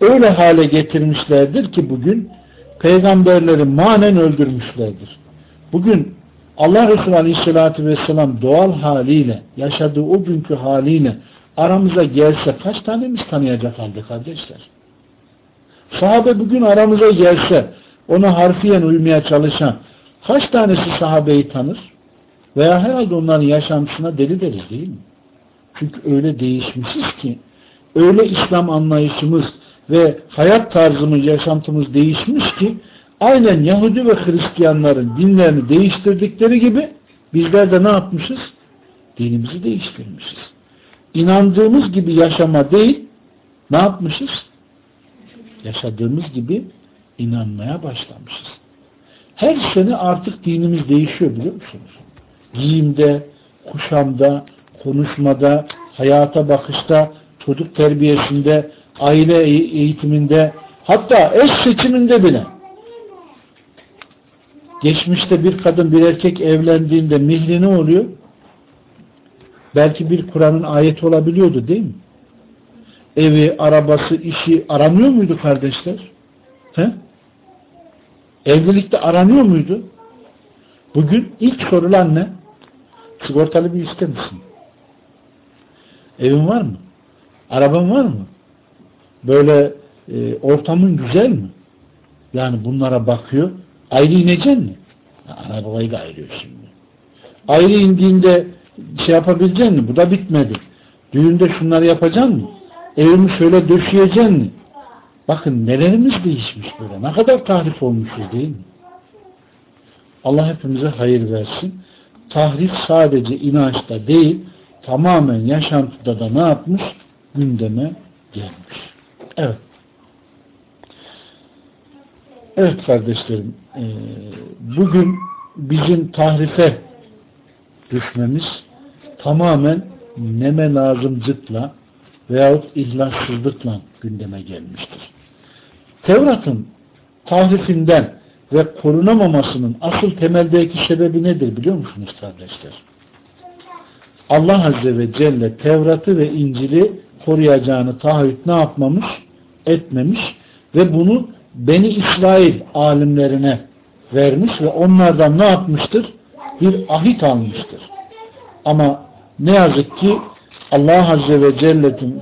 öyle hale getirmişlerdir ki bugün peygamberleri manen öldürmüşlerdir. Bugün Allah Resulü Aleyhisselatü Vesselam doğal haliyle, yaşadığı o günkü haliyle aramıza gelse kaç tanemiz tanıyacak halde kardeşler? Sahabe bugün aramıza gelse ona harfiyen uymaya çalışan kaç tanesi sahabeyi tanır? Veya herhalde onların yaşantısına deli deriz değil mi? Çünkü öyle değişmişiz ki öyle İslam anlayışımız ve hayat tarzımız, yaşantımız değişmiş ki aynen Yahudi ve Hristiyanların dinlerini değiştirdikleri gibi bizler de ne yapmışız? Dinimizi değiştirmişiz. İnandığımız gibi yaşama değil ne yapmışız? Yaşadığımız gibi inanmaya başlamışız. Her sene artık dinimiz değişiyor biliyor musunuz? Giyimde, kuşamda, konuşmada, hayata bakışta, çocuk terbiyesinde, aile eğitiminde, hatta eş seçiminde bile. Geçmişte bir kadın bir erkek evlendiğinde mihri ne oluyor? Belki bir Kur'an'ın ayeti olabiliyordu değil mi? Evi, arabası, işi aranıyor muydu kardeşler? He? Evlilikte aranıyor muydu? Bugün ilk sorulan ne? Sigortalı bir ister misin? Evin var mı? Araban var mı? Böyle e, ortamın güzel mi? Yani bunlara bakıyor. Ayrı ineceksin mi? Arabayı da ayırıyor şimdi. Ayrı indiğinde şey yapabilecek mi? Bu da bitmedi. Düğünde şunları yapacaksın mı? Evimi şöyle döşeyeceksin mi? Bakın nelerimiz değişmiş böyle. Ne kadar tahrif olmuşuz değil mi? Allah hepimize hayır versin. Tahrif sadece inançta değil, tamamen yaşantıda da ne yapmış? Gündeme gelmiş. Evet. Evet kardeşlerim, e, bugün bizim tahrife düşmemiz tamamen neme lazımcıkla veyahut ihlassızlıkla gündeme gelmiştir. Tevrat'ın tahrifinden ve korunamamasının asıl temeldeki sebebi nedir biliyor musunuz kardeşler? Allah Azze ve Celle Tevrat'ı ve İncil'i koruyacağını taahhüt ne yapmamış? Etmemiş ve bunu Beni İsrail alimlerine vermiş ve onlardan ne yapmıştır? Bir ahit almıştır. Ama ne yazık ki Allah Azze ve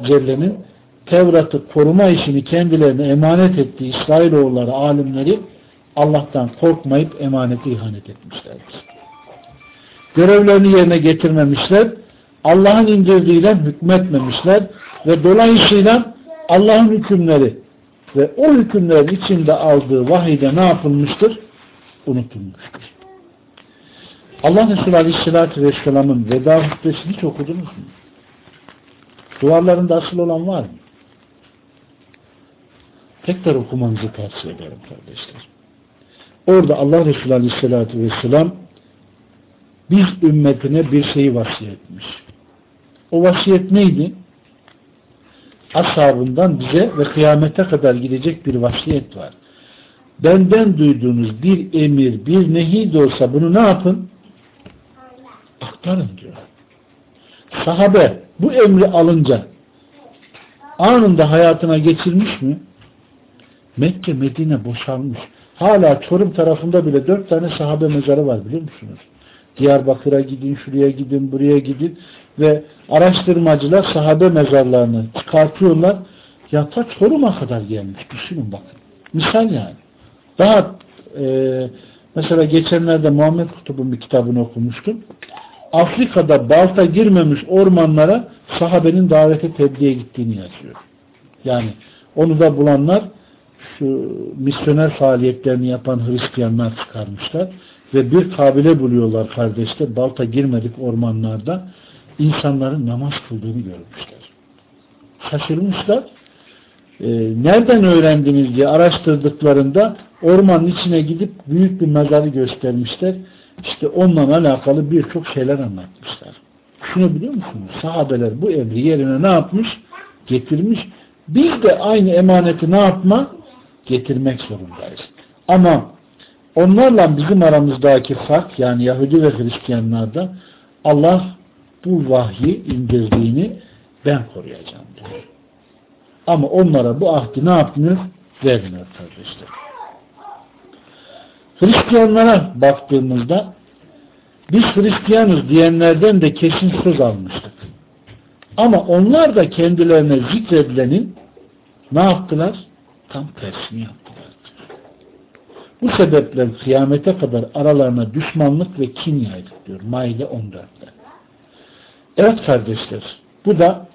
Celle'nin Tevrat'ı koruma işini kendilerine emanet ettiği İsrailoğulları alimleri Allah'tan korkmayıp emaneti ihanet etmişlerdir. Görevlerini yerine getirmemişler, Allah'ın indirdiğiyle hükmetmemişler ve dolayısıyla Allah'ın hükümleri ve o hükümlerin içinde aldığı vahide ne yapılmıştır? Unutulmuştur. Allah Resulü Aleyhisselatü Vesselam'ın veda hutbesini hiç okudunuz mu? Duvarlarında asıl olan var mı? Tekrar okumanızı tavsiye ederim kardeşler. Orada Allah Resulü Aleyhisselatü Vesselam biz ümmetine bir şeyi vasiyet etmiş. O vasiyet neydi? Ashabından bize ve kıyamete kadar gidecek bir vasiyet var. Benden duyduğunuz bir emir, bir nehi de olsa bunu ne yapın? Aktarın diyor. Sahabe bu emri alınca anında hayatına geçirmiş mi? Mekke, Medine boşalmış. Hala Çorum tarafında bile dört tane sahabe mezarı var biliyor musunuz? Diyarbakır'a gidin, şuraya gidin, buraya gidin ve araştırmacılar sahabe mezarlarını çıkartıyorlar. Ya ta Çorum'a kadar gelmiş. Düşünün bakın. Misal yani. Daha e, mesela geçenlerde Muhammed Kutub'un bir kitabını okumuştum. Afrika'da balta girmemiş ormanlara sahabenin davete tebliğe gittiğini yazıyor. Yani onu da bulanlar şu misyoner faaliyetlerini yapan Hristiyanlar çıkarmışlar ve bir kabile buluyorlar kardeşler. Balta girmedik ormanlarda insanların namaz kıldığını görmüşler. Şaşırmışlar. Ee, nereden öğrendiniz diye araştırdıklarında ormanın içine gidip büyük bir mezarı göstermişler. İşte onunla alakalı birçok şeyler anlatmışlar. Şunu biliyor musunuz? Sahabeler bu emri yerine ne yapmış? Getirmiş. Biz de aynı emaneti ne yapma? Getirmek zorundayız. Ama onlarla bizim aramızdaki fark yani Yahudi ve Hristiyanlarda Allah bu vahyi indirdiğini ben koruyacağım diyor. Ama onlara bu ahdi ne yapmıyor? Vermiyor kardeşler. Hristiyanlara baktığımızda biz Hristiyanız diyenlerden de kesin söz almıştık. Ama onlar da kendilerine zikredilenin ne yaptılar? Tam tersini yaptılar. Bu sebeple kıyamete kadar aralarına düşmanlık ve kin yaydık diyor. Maide 14'te. Evet kardeşler, bu da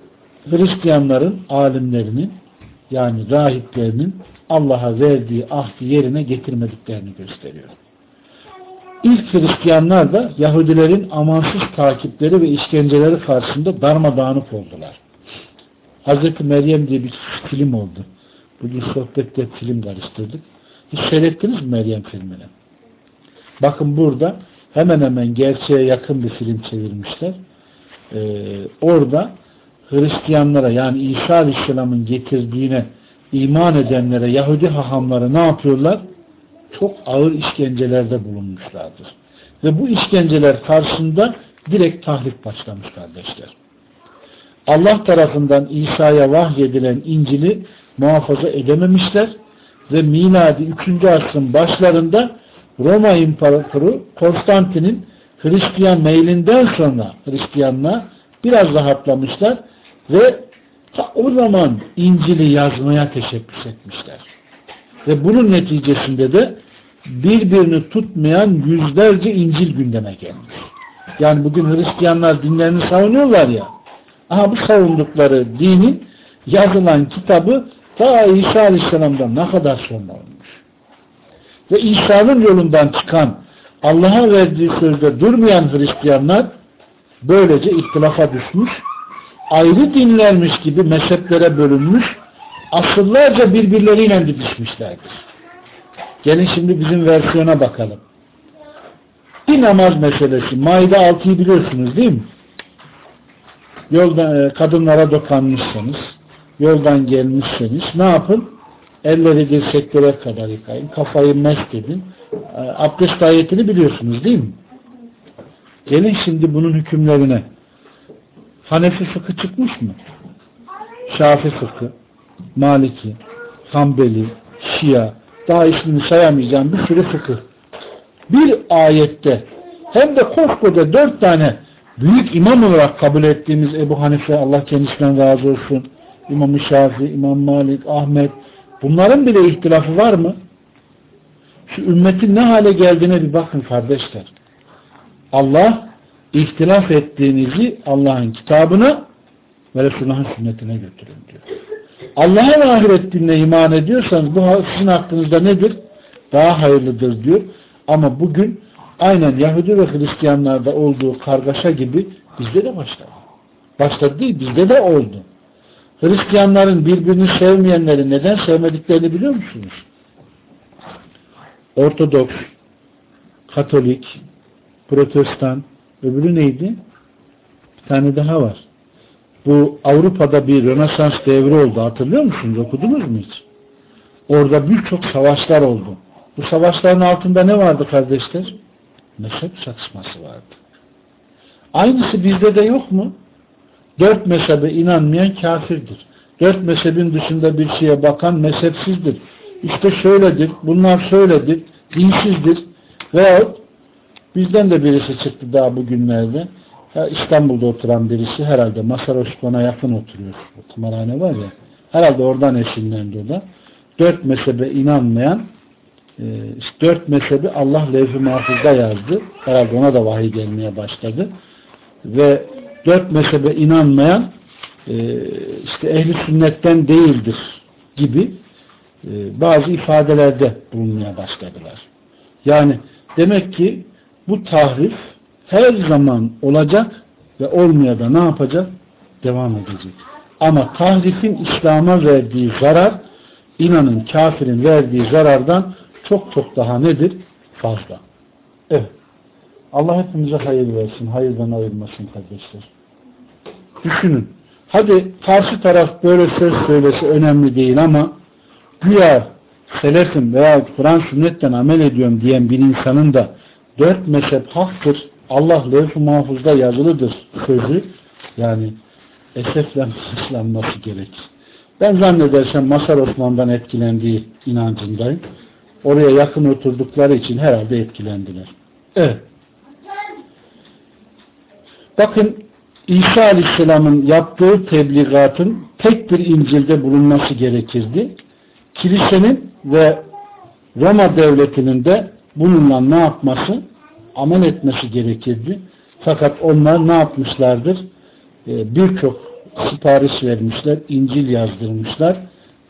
Hristiyanların alimlerinin yani rahiplerinin Allah'a verdiği ahdi yerine getirmediklerini gösteriyor. İlk Hristiyanlar da Yahudilerin amansız takipleri ve işkenceleri karşısında darmadağınık oldular. Hazreti Meryem diye bir film oldu. Bugün sohbette film karıştırdık. Hiç seyrettiniz mi Meryem filmini? Bakın burada hemen hemen gerçeğe yakın bir film çevirmişler. Ee, orada Hristiyanlara yani İsa Aleyhisselam'ın getirdiğine iman edenlere Yahudi hahamları ne yapıyorlar? Çok ağır işkencelerde bulunmuşlardır. Ve bu işkenceler karşısında direkt tahrip başlamış kardeşler. Allah tarafından İsa'ya vahyedilen İncil'i muhafaza edememişler ve miladi 3. asrın başlarında Roma İmparatoru Konstantin'in Hristiyan meylinden sonra Hristiyanlığa biraz rahatlamışlar ve o zaman İncil'i yazmaya teşebbüs etmişler. Ve bunun neticesinde de birbirini tutmayan yüzlerce İncil gündeme gelmiş. Yani bugün Hristiyanlar dinlerini savunuyorlar ya aha bu savundukları dinin yazılan kitabı ta İsa Aleyhisselam'dan ne kadar sonra olmuş. Ve İsa'nın yolundan çıkan Allah'a verdiği sözde durmayan Hristiyanlar böylece ihtilafa düşmüş ayrı dinlermiş gibi mezheplere bölünmüş asıllarca birbirleriyle didişmişlerdir. Gelin şimdi bizim versiyona bakalım. Bir namaz meselesi. Maide 6'yı biliyorsunuz değil mi? Yoldan, e, kadınlara dokanmışsanız, yoldan gelmişseniz ne yapın? Elleri dirseklere kadar yıkayın. Kafayı mest edin. E, abdest ayetini biliyorsunuz değil mi? Gelin şimdi bunun hükümlerine. Hanefi fıkı çıkmış mı? Şafi fıkı, Maliki, Hanbeli, Şia, daha ismini sayamayacağım bir sürü fıkıh. Bir ayette hem de koskoca dört tane büyük imam olarak kabul ettiğimiz Ebu Hanife, Allah kendisinden razı olsun, İmam Şafi, İmam Malik, Ahmet, bunların bile ihtilafı var mı? Şu ümmetin ne hale geldiğine bir bakın kardeşler. Allah ihtilaf ettiğinizi Allah'ın kitabına ve Resulullah'ın sünnetine götürün diyor. Allah'a ve ahiret gününe iman ediyorsanız bu sizin hakkınızda nedir? Daha hayırlıdır diyor. Ama bugün aynen Yahudi ve Hristiyanlarda olduğu kargaşa gibi bizde de başladı. Başladı değil, bizde de oldu. Hristiyanların birbirini sevmeyenleri neden sevmediklerini biliyor musunuz? Ortodoks, Katolik, Protestan, öbürü neydi? Bir tane daha var. Bu Avrupa'da bir Rönesans devri oldu. Hatırlıyor musunuz? Okudunuz mu hiç? Orada birçok savaşlar oldu. Bu savaşların altında ne vardı kardeşler? Mezhep çatışması vardı. Aynısı bizde de yok mu? Dört mezhebe inanmayan kafirdir. Dört mezhebin dışında bir şeye bakan mezhepsizdir. İşte şöyledir, bunlar şöyledir, dinsizdir. Veyahut bizden de birisi çıktı daha bugünlerde. Ya İstanbul'da oturan birisi herhalde Masaroşkon'a yakın oturuyor. O kumarhane var ya. Herhalde oradan eşinlendi o da. Dört mezhebe inanmayan e, dört mezhebi Allah levh-i mahfuzda yazdı. Herhalde ona da vahiy gelmeye başladı. Ve dört mezhebe inanmayan e, işte ehli sünnetten değildir gibi e, bazı ifadelerde bulunmaya başladılar. Yani demek ki bu tahrif her zaman olacak ve olmaya da ne yapacak? Devam edecek. Ama tahrifin İslam'a verdiği zarar inanın kafirin verdiği zarardan çok çok daha nedir? Fazla. Evet. Allah hepimize hayır versin. Hayırdan ayırmasın kardeşler. Düşünün. Hadi karşı taraf böyle söz söylese önemli değil ama güya selefim veya Kur'an sünnetten amel ediyorum diyen bir insanın da dört mezhep haktır Allah levh-i mahfuzda yazılıdır sözü yani esefle karşılanması gerekir. Ben zannedersem Masar Osman'dan etkilendiği inancındayım. Oraya yakın oturdukları için herhalde etkilendiler. Evet. Bakın İsa Aleyhisselam'ın yaptığı tebligatın tek bir İncil'de bulunması gerekirdi. Kilisenin ve Roma devletinin de bununla ne yapması? amel etmesi gerekirdi. Fakat onlar ne yapmışlardır? Ee, Birçok sipariş vermişler, İncil yazdırmışlar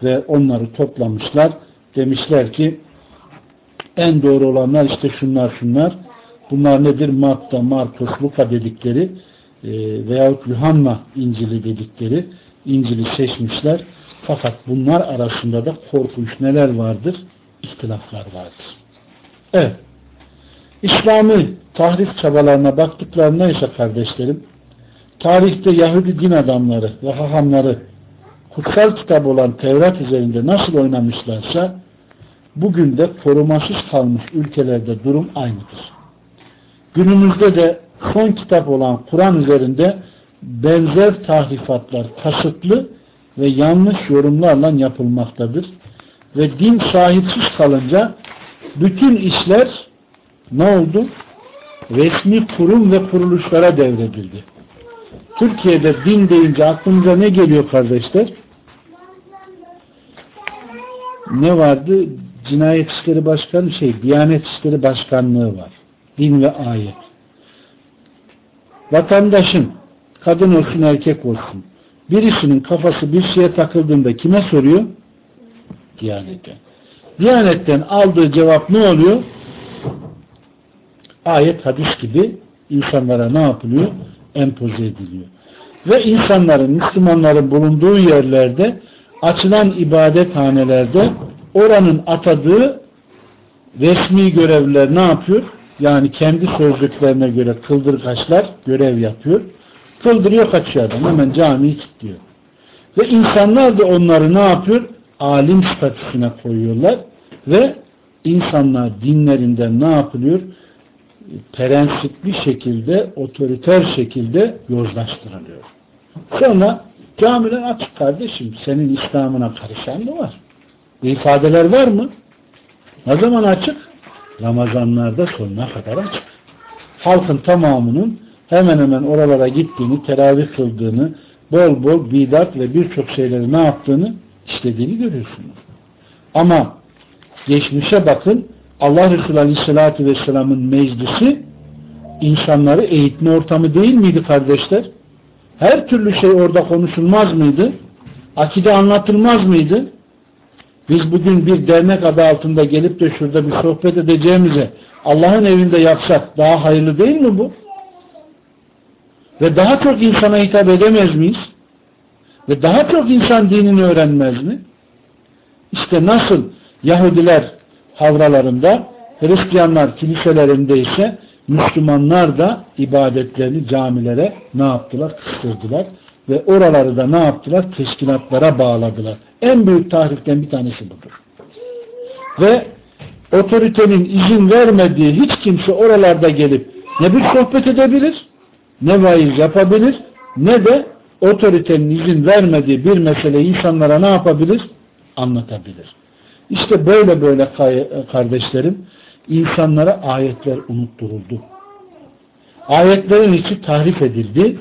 ve onları toplamışlar. Demişler ki en doğru olanlar işte şunlar şunlar. Bunlar nedir? Matta, Markus, Luka dedikleri veyahut Yuhanna İncil'i dedikleri İncil'i seçmişler. Fakat bunlar arasında da korkunç neler vardır? ihtilaflar vardır. Evet. İslam'ı tahrif çabalarına baktıklarında ise kardeşlerim, tarihte Yahudi din adamları ve hahamları kutsal kitap olan Tevrat üzerinde nasıl oynamışlarsa bugün de korumasız kalmış ülkelerde durum aynıdır. Günümüzde de son kitap olan Kur'an üzerinde benzer tahrifatlar kasıtlı ve yanlış yorumlarla yapılmaktadır. Ve din sahipsiz kalınca bütün işler ne oldu? Resmi kurum ve kuruluşlara devredildi. Türkiye'de din deyince aklınıza ne geliyor kardeşler? Ne vardı? Cinayet İşleri Başkanı şey, Diyanet İşleri Başkanlığı var. Din ve ayet. Vatandaşın kadın olsun erkek olsun birisinin kafası bir şeye takıldığında kime soruyor? Diyanetten. Diyanetten aldığı cevap ne oluyor? Ayet, hadis gibi insanlara ne yapılıyor? Empoze ediliyor. Ve insanların, Müslümanların bulunduğu yerlerde açılan ibadethanelerde oranın atadığı resmi görevliler ne yapıyor? Yani kendi sözlüklerine göre kıldırgaçlar görev yapıyor. Kıldırıyor kaçıyor adam. Hemen camiyi kilitliyor. Ve insanlar da onları ne yapıyor? Alim statüsüne koyuyorlar. Ve insanlar dinlerinden ne yapılıyor? Prensipli şekilde, otoriter şekilde yozlaştırılıyor. Sonra camiler açık kardeşim. Senin İslam'ına karışan mı var? İfadeler var mı? Ne zaman açık? Ramazanlarda sonuna kadar açık. Halkın tamamının hemen hemen oralara gittiğini, teravih kıldığını, bol bol bidat ve birçok şeyleri ne yaptığını işlediğini görüyorsunuz. Ama geçmişe bakın Allah Resulü Aleyhisselatü Vesselam'ın meclisi insanları eğitme ortamı değil miydi kardeşler? Her türlü şey orada konuşulmaz mıydı? Akide anlatılmaz mıydı? Biz bugün bir dernek adı altında gelip de şurada bir sohbet edeceğimize Allah'ın evinde yapsak daha hayırlı değil mi bu? Ve daha çok insana hitap edemez miyiz? Ve daha çok insan dinini öğrenmez mi? İşte nasıl Yahudiler havralarında, Hristiyanlar kiliselerinde ise Müslümanlar da ibadetlerini camilere ne yaptılar? Kıstırdılar. Ve oraları da ne yaptılar? Teşkilatlara bağladılar. En büyük tahriften bir tanesi budur. Ve otoritenin izin vermediği hiç kimse oralarda gelip ne bir sohbet edebilir, ne vaiz yapabilir, ne de otoritenin izin vermediği bir meseleyi insanlara ne yapabilir? Anlatabilir. İşte böyle böyle kardeşlerim insanlara ayetler unutturuldu. Ayetlerin içi tahrif edildi.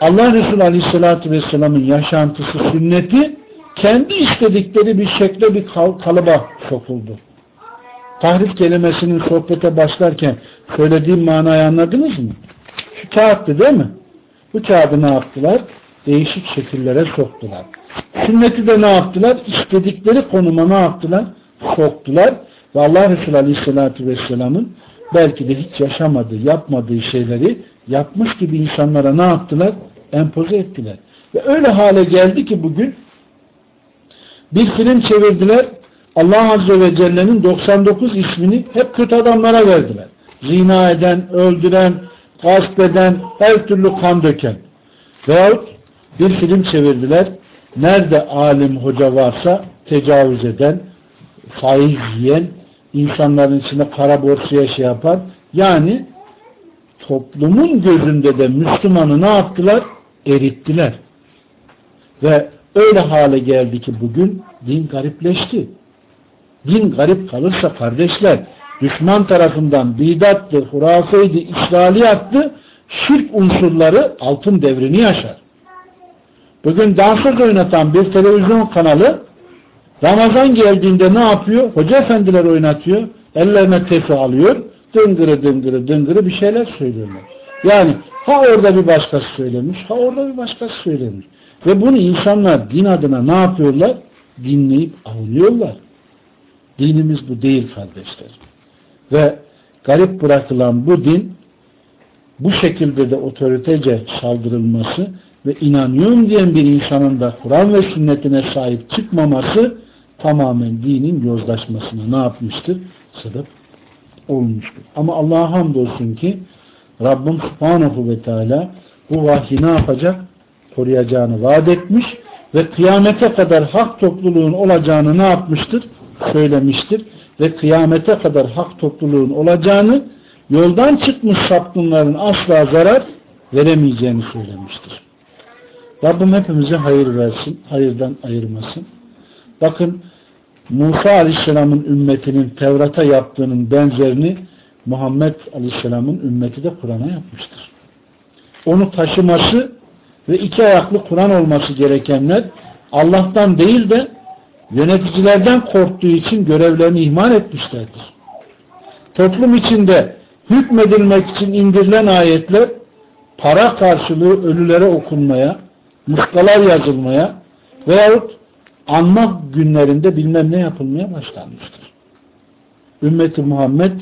Allah Resulü Aleyhisselatü Vesselam'ın yaşantısı, sünneti kendi istedikleri bir şekle bir kalıba sokuldu. Tahrif kelimesinin sohbete başlarken söylediğim manayı anladınız mı? Şu kağıttı değil mi? Bu kağıdı ne yaptılar? Değişik şekillere soktular. Sünneti de ne yaptılar? İstedikleri konuma ne yaptılar? Soktular. Ve Allah Resulü Aleyhisselatü Vesselam'ın belki de hiç yaşamadığı, yapmadığı şeyleri yapmış gibi insanlara ne yaptılar? Empoze ettiler. Ve öyle hale geldi ki bugün bir film çevirdiler. Allah Azze ve Celle'nin 99 ismini hep kötü adamlara verdiler. Zina eden, öldüren, gasp eden, her türlü kan döken. Veyahut bir film çevirdiler. Nerede alim hoca varsa tecavüz eden, faiz yiyen, insanların içinde kara borsaya şey yapan, yani toplumun gözünde de Müslümanı ne yaptılar? Erittiler. Ve öyle hale geldi ki bugün din garipleşti. Din garip kalırsa kardeşler düşman tarafından bidattı, hurafeydi, İsrailiyattı şirk unsurları altın devrini yaşar. Bugün dansöz oynatan bir televizyon kanalı Ramazan geldiğinde ne yapıyor? Hoca efendiler oynatıyor. Ellerine tefi alıyor. Dıngırı dıngırı dıngırı bir şeyler söylüyorlar. Yani ha orada bir başkası söylemiş, ha orada bir başkası söylemiş. Ve bunu insanlar din adına ne yapıyorlar? Dinleyip avunuyorlar. Dinimiz bu değil kardeşler. Ve garip bırakılan bu din bu şekilde de otoritece saldırılması ve inanıyorum diyen bir insanın da Kur'an ve sünnetine sahip çıkmaması tamamen dinin yozlaşmasına ne yapmıştır? Sebep olmuştur. Ama Allah'a hamdolsun ki Rabbim Subhanahu ve Teala bu vahyi ne yapacak? Koruyacağını vaat etmiş ve kıyamete kadar hak topluluğun olacağını ne yapmıştır? Söylemiştir. Ve kıyamete kadar hak topluluğun olacağını yoldan çıkmış sapkınların asla zarar veremeyeceğini söylemiştir. Rabbim hepimize hayır versin, hayırdan ayırmasın. Bakın Musa Aleyhisselam'ın ümmetinin Tevrat'a yaptığının benzerini Muhammed Aleyhisselam'ın ümmeti de Kur'an'a yapmıştır. Onu taşıması ve iki ayaklı Kur'an olması gerekenler Allah'tan değil de yöneticilerden korktuğu için görevlerini ihmal etmişlerdir. Toplum içinde hükmedilmek için indirilen ayetler para karşılığı ölülere okunmaya, muskalar yazılmaya veyahut anma günlerinde bilmem ne yapılmaya başlanmıştır. Ümmeti Muhammed,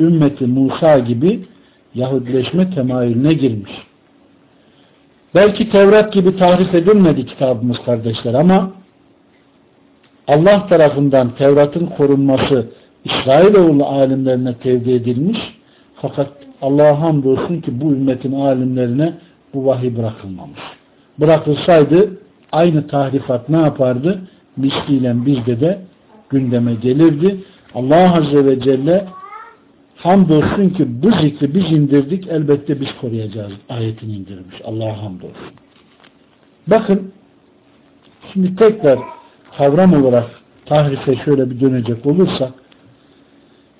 ümmeti Musa gibi Yahudileşme temayülüne girmiş. Belki Tevrat gibi tahrif edilmedi kitabımız kardeşler ama Allah tarafından Tevrat'ın korunması İsrailoğlu alimlerine tevdi edilmiş fakat Allah'a hamdolsun ki bu ümmetin alimlerine bu vahiy bırakılmamış. Bırakılsaydı aynı tahrifat ne yapardı? Misliyle bizde de gündeme gelirdi. Allah Azze ve Celle hamdolsun ki bu zikri biz indirdik elbette biz koruyacağız ayetini indirmiş. Allah'a hamdolsun. Bakın şimdi tekrar kavram olarak tahrife şöyle bir dönecek olursak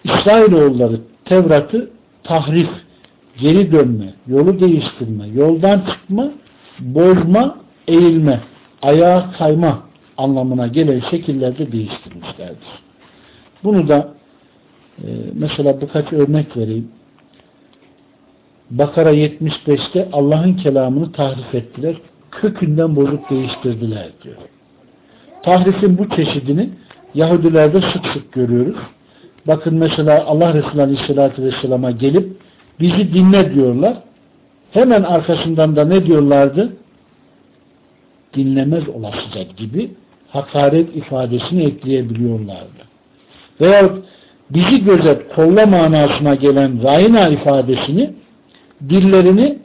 İsrailoğulları Tevrat'ı tahrif, geri dönme, yolu değiştirme, yoldan çıkma, bozma, eğilme, ayağa kayma anlamına gelen şekillerde değiştirmişlerdir. Bunu da e, mesela birkaç örnek vereyim. Bakara 75'te Allah'ın kelamını tahrif ettiler. Kökünden bozup değiştirdiler diyor. Tahrifin bu çeşidini Yahudilerde sık sık görüyoruz. Bakın mesela Allah Resulü Aleyhisselatü Vesselam'a gelip bizi dinle diyorlar. Hemen arkasından da ne diyorlardı? Dinlemez olasıca gibi hakaret ifadesini ekleyebiliyorlardı. Veyahut bizi gözet kolla manasına gelen rayna ifadesini dillerini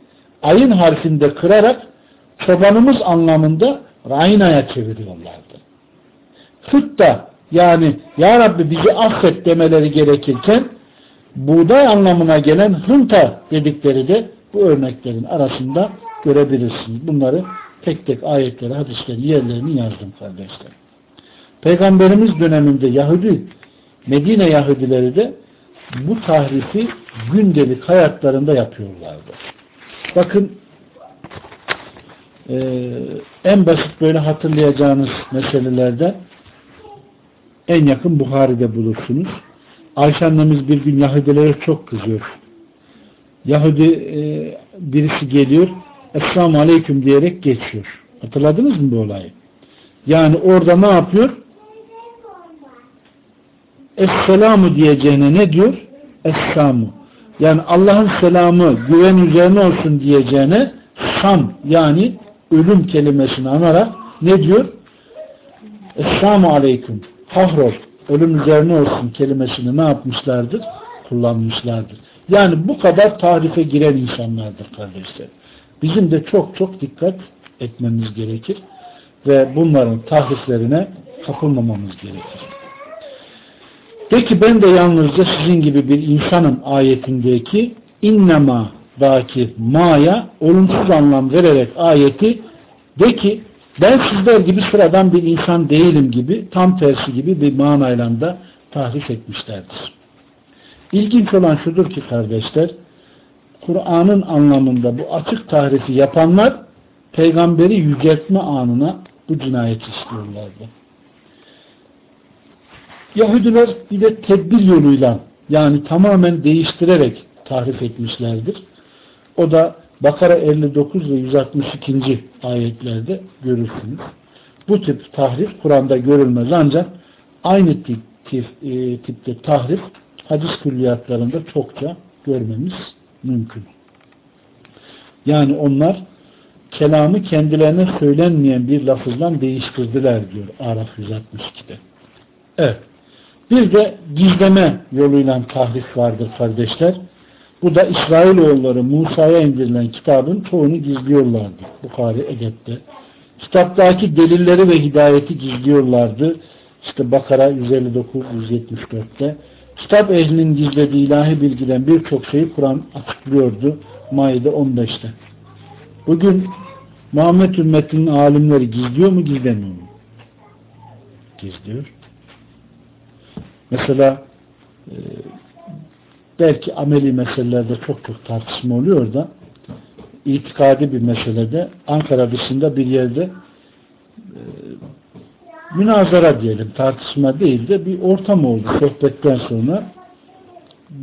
ayın harfinde kırarak çobanımız anlamında raynaya çeviriyorlardı. Hıtta yani Ya Rabbi bizi affet demeleri gerekirken buğday anlamına gelen hınta dedikleri de bu örneklerin arasında görebilirsiniz. Bunları tek tek ayetleri, hadisleri, yerlerini yazdım kardeşler. Peygamberimiz döneminde Yahudi, Medine Yahudileri de bu tahrifi gündelik hayatlarında yapıyorlardı. Bakın en basit böyle hatırlayacağınız meselelerden en yakın Buhari'de bulursunuz. Ayşe annemiz bir gün Yahudilere çok kızıyor. Yahudi e, birisi geliyor Esselamu Aleyküm diyerek geçiyor. Hatırladınız mı bu olayı? Yani orada ne yapıyor? Esselamu diyeceğine ne diyor? Esselamu. Yani Allah'ın selamı güven üzerine olsun diyeceğine sam yani ölüm kelimesini anarak ne diyor? Esselamu Aleyküm kahrol, ölüm üzerine olsun kelimesini ne yapmışlardır? Kullanmışlardır. Yani bu kadar tarife giren insanlardır kardeşler. Bizim de çok çok dikkat etmemiz gerekir. Ve bunların tahriflerine kapılmamamız gerekir. Peki ben de yalnızca sizin gibi bir insanın ayetindeki innema daki ma'ya olumsuz anlam vererek ayeti de ki ben sizler gibi sıradan bir insan değilim gibi tam tersi gibi bir manayla da tahrif etmişlerdir. İlginç olan şudur ki kardeşler Kur'an'ın anlamında bu açık tahrifi yapanlar peygamberi yüceltme anına bu cinayet işliyorlardı. Yahudiler bir de tedbir yoluyla yani tamamen değiştirerek tahrif etmişlerdir. O da Bakara 59 ve 162. ayetlerde görürsünüz. Bu tip tahrif Kur'an'da görülmez ancak aynı tip, tip e, tipte tahrif hadis külliyatlarında çokça görmemiz mümkün. Yani onlar kelamı kendilerine söylenmeyen bir lafızdan değiştirdiler diyor Araf 162'de. Evet. Bir de gizleme yoluyla tahrif vardır kardeşler. Bu da İsrailoğulları Musa'ya indirilen kitabın çoğunu gizliyorlardı. Bukhari, Edep'te. Kitaptaki delilleri ve hidayeti gizliyorlardı. İşte Bakara 159-174'te. Kitap ehlinin gizlediği ilahi bilgiden birçok şeyi Kur'an açıklıyordu. Maide 15'te. Bugün Muhammed ümmetinin alimleri gizliyor mu gizlemiyor mu? Gizliyor. Mesela e, belki ameli meselelerde çok çok tartışma oluyor da itikadi bir meselede Ankara dışında bir yerde e, münazara diyelim tartışma değil de bir ortam oldu sohbetten sonra.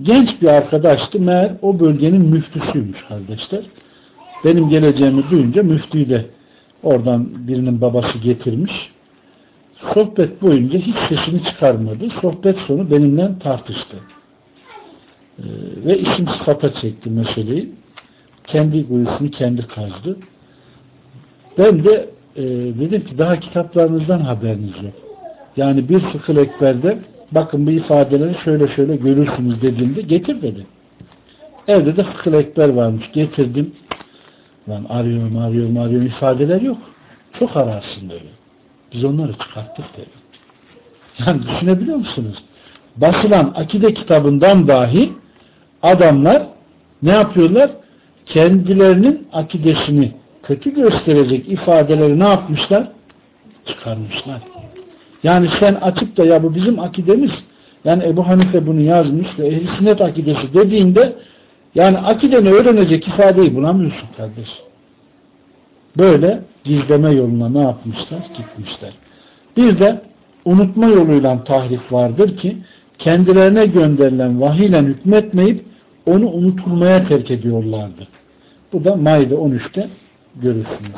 Genç bir arkadaştı meğer o bölgenin müftüsüymüş kardeşler. Benim geleceğimi duyunca müftüyü de oradan birinin babası getirmiş. Sohbet boyunca hiç sesini çıkarmadı. Sohbet sonu benimle tartıştı. Ee, ve isim sıfata çekti meseleyi. Kendi kuyusunu kendi kazdı. Ben de e, dedim ki daha kitaplarınızdan haberiniz yok. Yani bir fıkıh ekberde bakın bu ifadeleri şöyle şöyle görürsünüz dediğimde getir dedi. Evde de fıkıh ekber varmış. Getirdim. Lan arıyorum arıyorum arıyorum ifadeler yok. Çok ararsın dedi. Biz onları çıkarttık dedi. Yani düşünebiliyor musunuz? Basılan akide kitabından dahi adamlar ne yapıyorlar? Kendilerinin akidesini kötü gösterecek ifadeleri ne yapmışlar? Çıkarmışlar. Yani sen açıp da ya bu bizim akidemiz yani Ebu Hanife bunu yazmış ve ehl sünnet akidesi dediğinde yani akideni öğrenecek ifadeyi bulamıyorsun kardeş. Böyle gizleme yoluna ne yapmışlar? Gitmişler. Bir de unutma yoluyla tahrif vardır ki kendilerine gönderilen vahiyle hükmetmeyip onu unutulmaya terk ediyorlardı. Bu da Maide 13'te görürsünüz.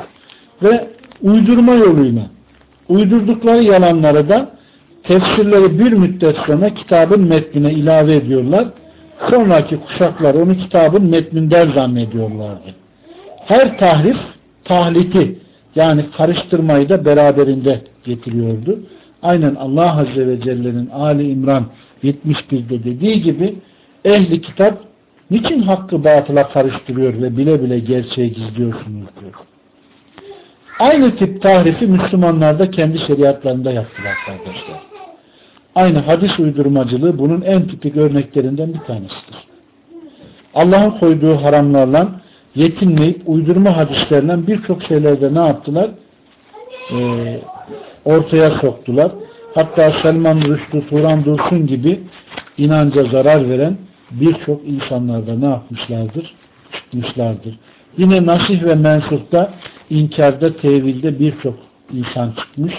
Ve uydurma yoluyla uydurdukları yalanları da tefsirleri bir müddet sonra kitabın metnine ilave ediyorlar. Sonraki kuşaklar onu kitabın metninden zannediyorlardı. Her tahrif tahliti yani karıştırmayı da beraberinde getiriyordu. Aynen Allah Azze ve Celle'nin Ali İmran 71'de dediği gibi ehli kitap Niçin hakkı batıla karıştırıyor ve bile bile gerçeği gizliyorsunuz diyor. Aynı tip tahrifi Müslümanlar da kendi şeriatlarında yaptılar kardeşler. Aynı hadis uydurmacılığı bunun en tipik örneklerinden bir tanesidir. Allah'ın koyduğu haramlarla yetinmeyip uydurma hadislerinden birçok şeylerde ne yaptılar? Ee, ortaya soktular. Hatta Selman Rüştü, Turan Dursun gibi inanca zarar veren birçok insanlarda ne yapmışlardır? Çıkmışlardır. Yine nasih ve mensupta inkarda, tevilde birçok insan çıkmış,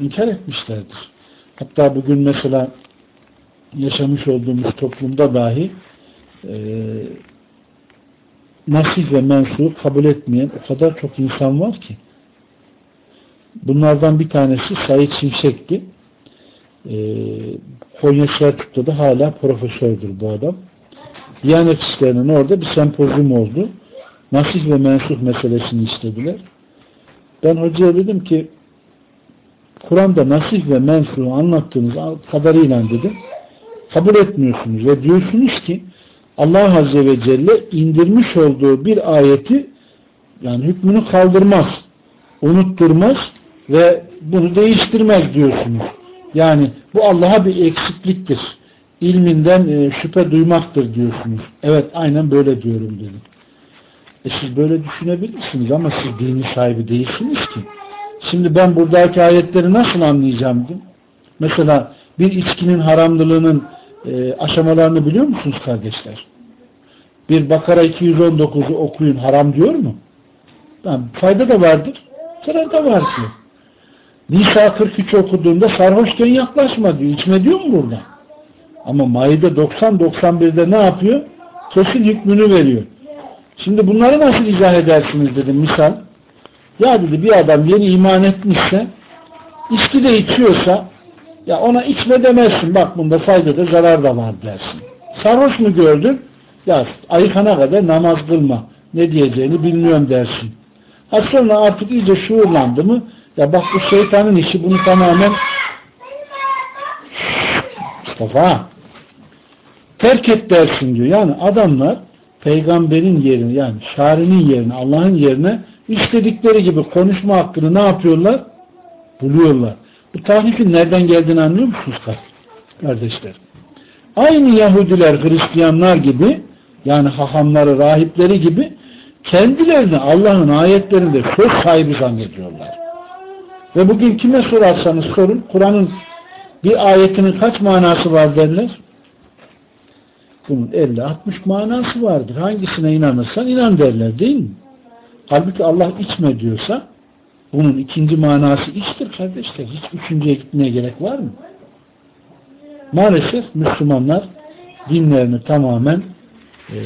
inkar etmişlerdir. Hatta bugün mesela yaşamış olduğumuz toplumda dahi e, nasih ve mensubu kabul etmeyen o kadar çok insan var ki. Bunlardan bir tanesi Said Şimşek'ti e, Konya Selçuk'ta da hala profesördür bu adam. Diyanet İşleri'nin orada bir sempozyum oldu. Nasih ve mensuh meselesini istediler. Ben hocaya dedim ki Kur'an'da nasih ve mensuhu anlattığınız kadarıyla dedim kabul etmiyorsunuz ve diyorsunuz ki Allah Azze ve Celle indirmiş olduğu bir ayeti yani hükmünü kaldırmaz, unutturmaz ve bunu değiştirmez diyorsunuz. Yani bu Allah'a bir eksikliktir. İlminden e, şüphe duymaktır diyorsunuz. Evet aynen böyle diyorum dedim. E siz böyle düşünebilirsiniz ama siz dini sahibi değilsiniz ki. Şimdi ben buradaki ayetleri nasıl anlayacağım dedim. Mesela bir içkinin haramlılığının e, aşamalarını biliyor musunuz kardeşler? Bir Bakara 219'u okuyun haram diyor mu? Yani fayda da vardır, zarar da var diyor. Nisa 43 okuduğunda sarhoşken yaklaşma diyor. İçme diyor mu burada? Ama Maide 90-91'de ne yapıyor? Kesin hükmünü veriyor. Şimdi bunları nasıl izah edersiniz dedim misal. Ya dedi bir adam yeni iman etmişse içki de içiyorsa ya ona içme demezsin. Bak bunda fayda da zarar da var dersin. Sarhoş mu gördün? Ya ayıkana kadar namaz kılma. Ne diyeceğini bilmiyorum dersin. Ha sonra artık iyice şuurlandı mı ya bak bu şeytanın işi bunu tamamen Mustafa. Terk et dersin diyor. Yani adamlar peygamberin yerine yani şarinin yerine Allah'ın yerine istedikleri gibi konuşma hakkını ne yapıyorlar? Buluyorlar. Bu tahrifin nereden geldiğini anlıyor musunuz kardeşler? Aynı Yahudiler, Hristiyanlar gibi yani hahamları, rahipleri gibi kendilerini Allah'ın ayetlerinde söz sahibi zannediyorlar. Ve bugün kime sorarsanız sorun, Kur'an'ın bir ayetinin kaç manası var derler? Bunun 50-60 manası vardır. Hangisine inanırsan inan derler değil mi? Halbuki Allah içme diyorsa bunun ikinci manası içtir kardeşler. Hiç üçüncüye gitmeye gerek var mı? Maalesef Müslümanlar dinlerini tamamen e,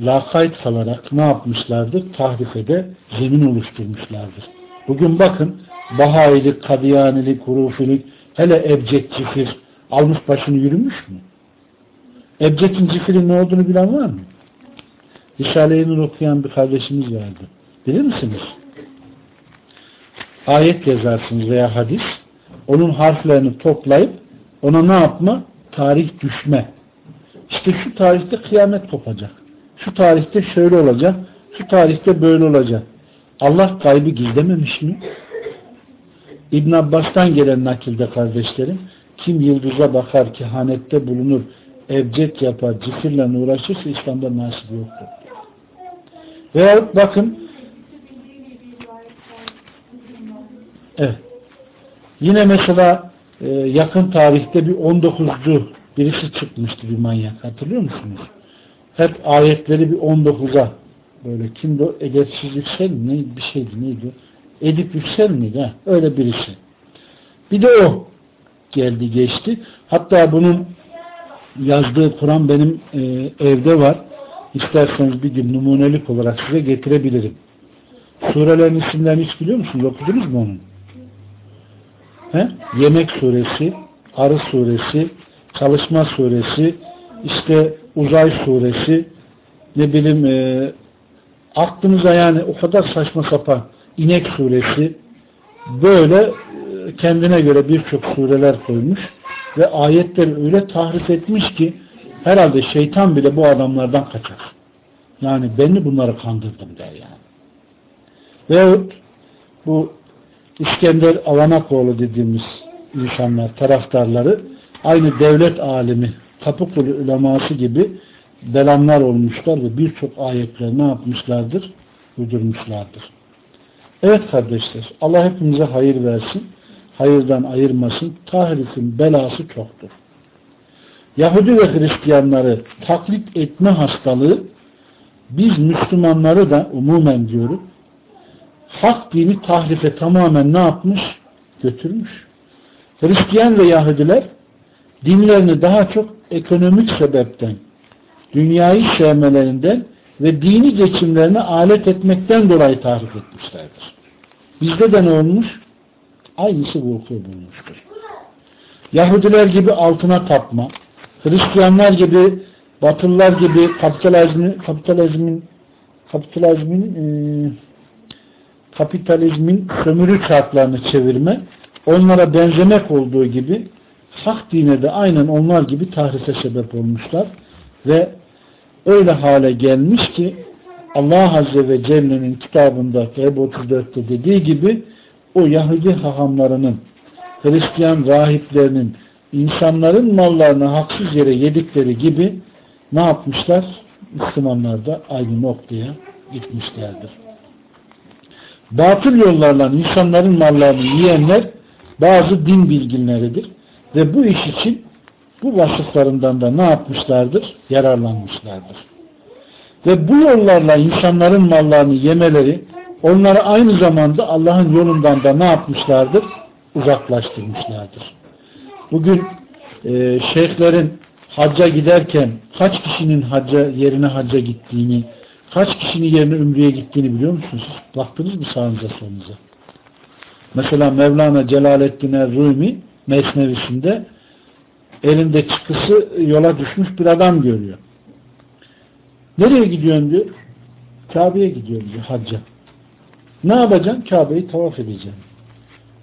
lakayt kalarak ne yapmışlardır? Tahrifede de zemin oluşturmuşlardır. Bugün bakın Bahayilik, Kadiyanilik, Hurufilik, hele Ebced Cifir almış başını yürümüş mü? Ebced'in Cifir'in ne olduğunu bilen var mı? Risale-i okuyan bir kardeşimiz vardı. Bilir misiniz? Ayet yazarsınız veya hadis. Onun harflerini toplayıp ona ne yapma? Tarih düşme. İşte şu tarihte kıyamet kopacak. Şu tarihte şöyle olacak. Şu tarihte böyle olacak. Allah kaybı gizlememiş mi? İbn Abbas'tan gelen nakilde kardeşlerim kim yıldıza bakar, kehanette bulunur, evcet yapar, cifirle uğraşırsa İslam'da nasip yoktur. Veya bakın evet. Yine mesela e, yakın tarihte bir 19'cu birisi çıkmıştı bir manyak. Hatırlıyor musunuz? Hep ayetleri bir 19'a böyle kimdi o? Edepsiz Yüksel mi? Ne, bir şeydi neydi? Edip Yüksel miydi? Ha? Öyle birisi. Bir de o geldi geçti. Hatta bunun yazdığı Kur'an benim e, evde var. İsterseniz bir gün numunelik olarak size getirebilirim. Surelerin isimlerini hiç biliyor musunuz? Okudunuz mu onu? He? Yemek suresi, Arı suresi, Çalışma suresi, işte Uzay suresi, ne bileyim e, aklınıza yani o kadar saçma sapan İnek suresi böyle e, kendine göre birçok sureler koymuş ve ayetleri öyle tahrif etmiş ki herhalde şeytan bile bu adamlardan kaçar. Yani beni bunları kandırdım der yani. Ve bu İskender Avanakoğlu dediğimiz insanlar, taraftarları aynı devlet alimi, Kapıkulu uleması gibi belamlar olmuşlar ve birçok ayetler ne yapmışlardır? Uydurmuşlardır. Evet kardeşler, Allah hepimize hayır versin, hayırdan ayırmasın, tahrifin belası çoktur. Yahudi ve Hristiyanları taklit etme hastalığı biz Müslümanları da umumen diyorum hak dini tahrife tamamen ne yapmış? Götürmüş. Hristiyan ve Yahudiler dinlerini daha çok ekonomik sebepten, dünyayı sevmelerinden ve dini geçimlerine alet etmekten dolayı tahrif etmişlerdir. Bizde de ne olmuş? Aynısı vuku bulmuştur. Yahudiler gibi altına tapma, Hristiyanlar gibi, Batılılar gibi kapitalizmin kapitalizmin kapitalizmin e, kapitalizmin sömürü şartlarını çevirme, onlara benzemek olduğu gibi hak dine de aynen onlar gibi tahrife sebep olmuşlar ve öyle hale gelmiş ki Allah Azze ve Celle'nin kitabında Feb 34'te dediği gibi o Yahudi hahamlarının Hristiyan rahiplerinin insanların mallarını haksız yere yedikleri gibi ne yapmışlar? Müslümanlar da aynı noktaya gitmişlerdir. Batıl yollarla insanların mallarını yiyenler bazı din bilginleridir. Ve bu iş için bu vasıflarından da ne yapmışlardır? Yararlanmışlardır. Ve bu yollarla insanların mallarını yemeleri onları aynı zamanda Allah'ın yolundan da ne yapmışlardır? Uzaklaştırmışlardır. Bugün e, şeyhlerin hacca giderken kaç kişinin hacca yerine hacca gittiğini, kaç kişinin yerine ümreye gittiğini biliyor musunuz? Baktınız mı sağınıza solunuza? Mesela Mevlana Celaleddin Rumi Mesnevisinde elinde çıkısı yola düşmüş bir adam görüyor. Nereye gidiyorsun diyor. Kabe'ye gidiyorum diyor hacca. Ne yapacaksın? Kabe'yi tavaf edeceğim.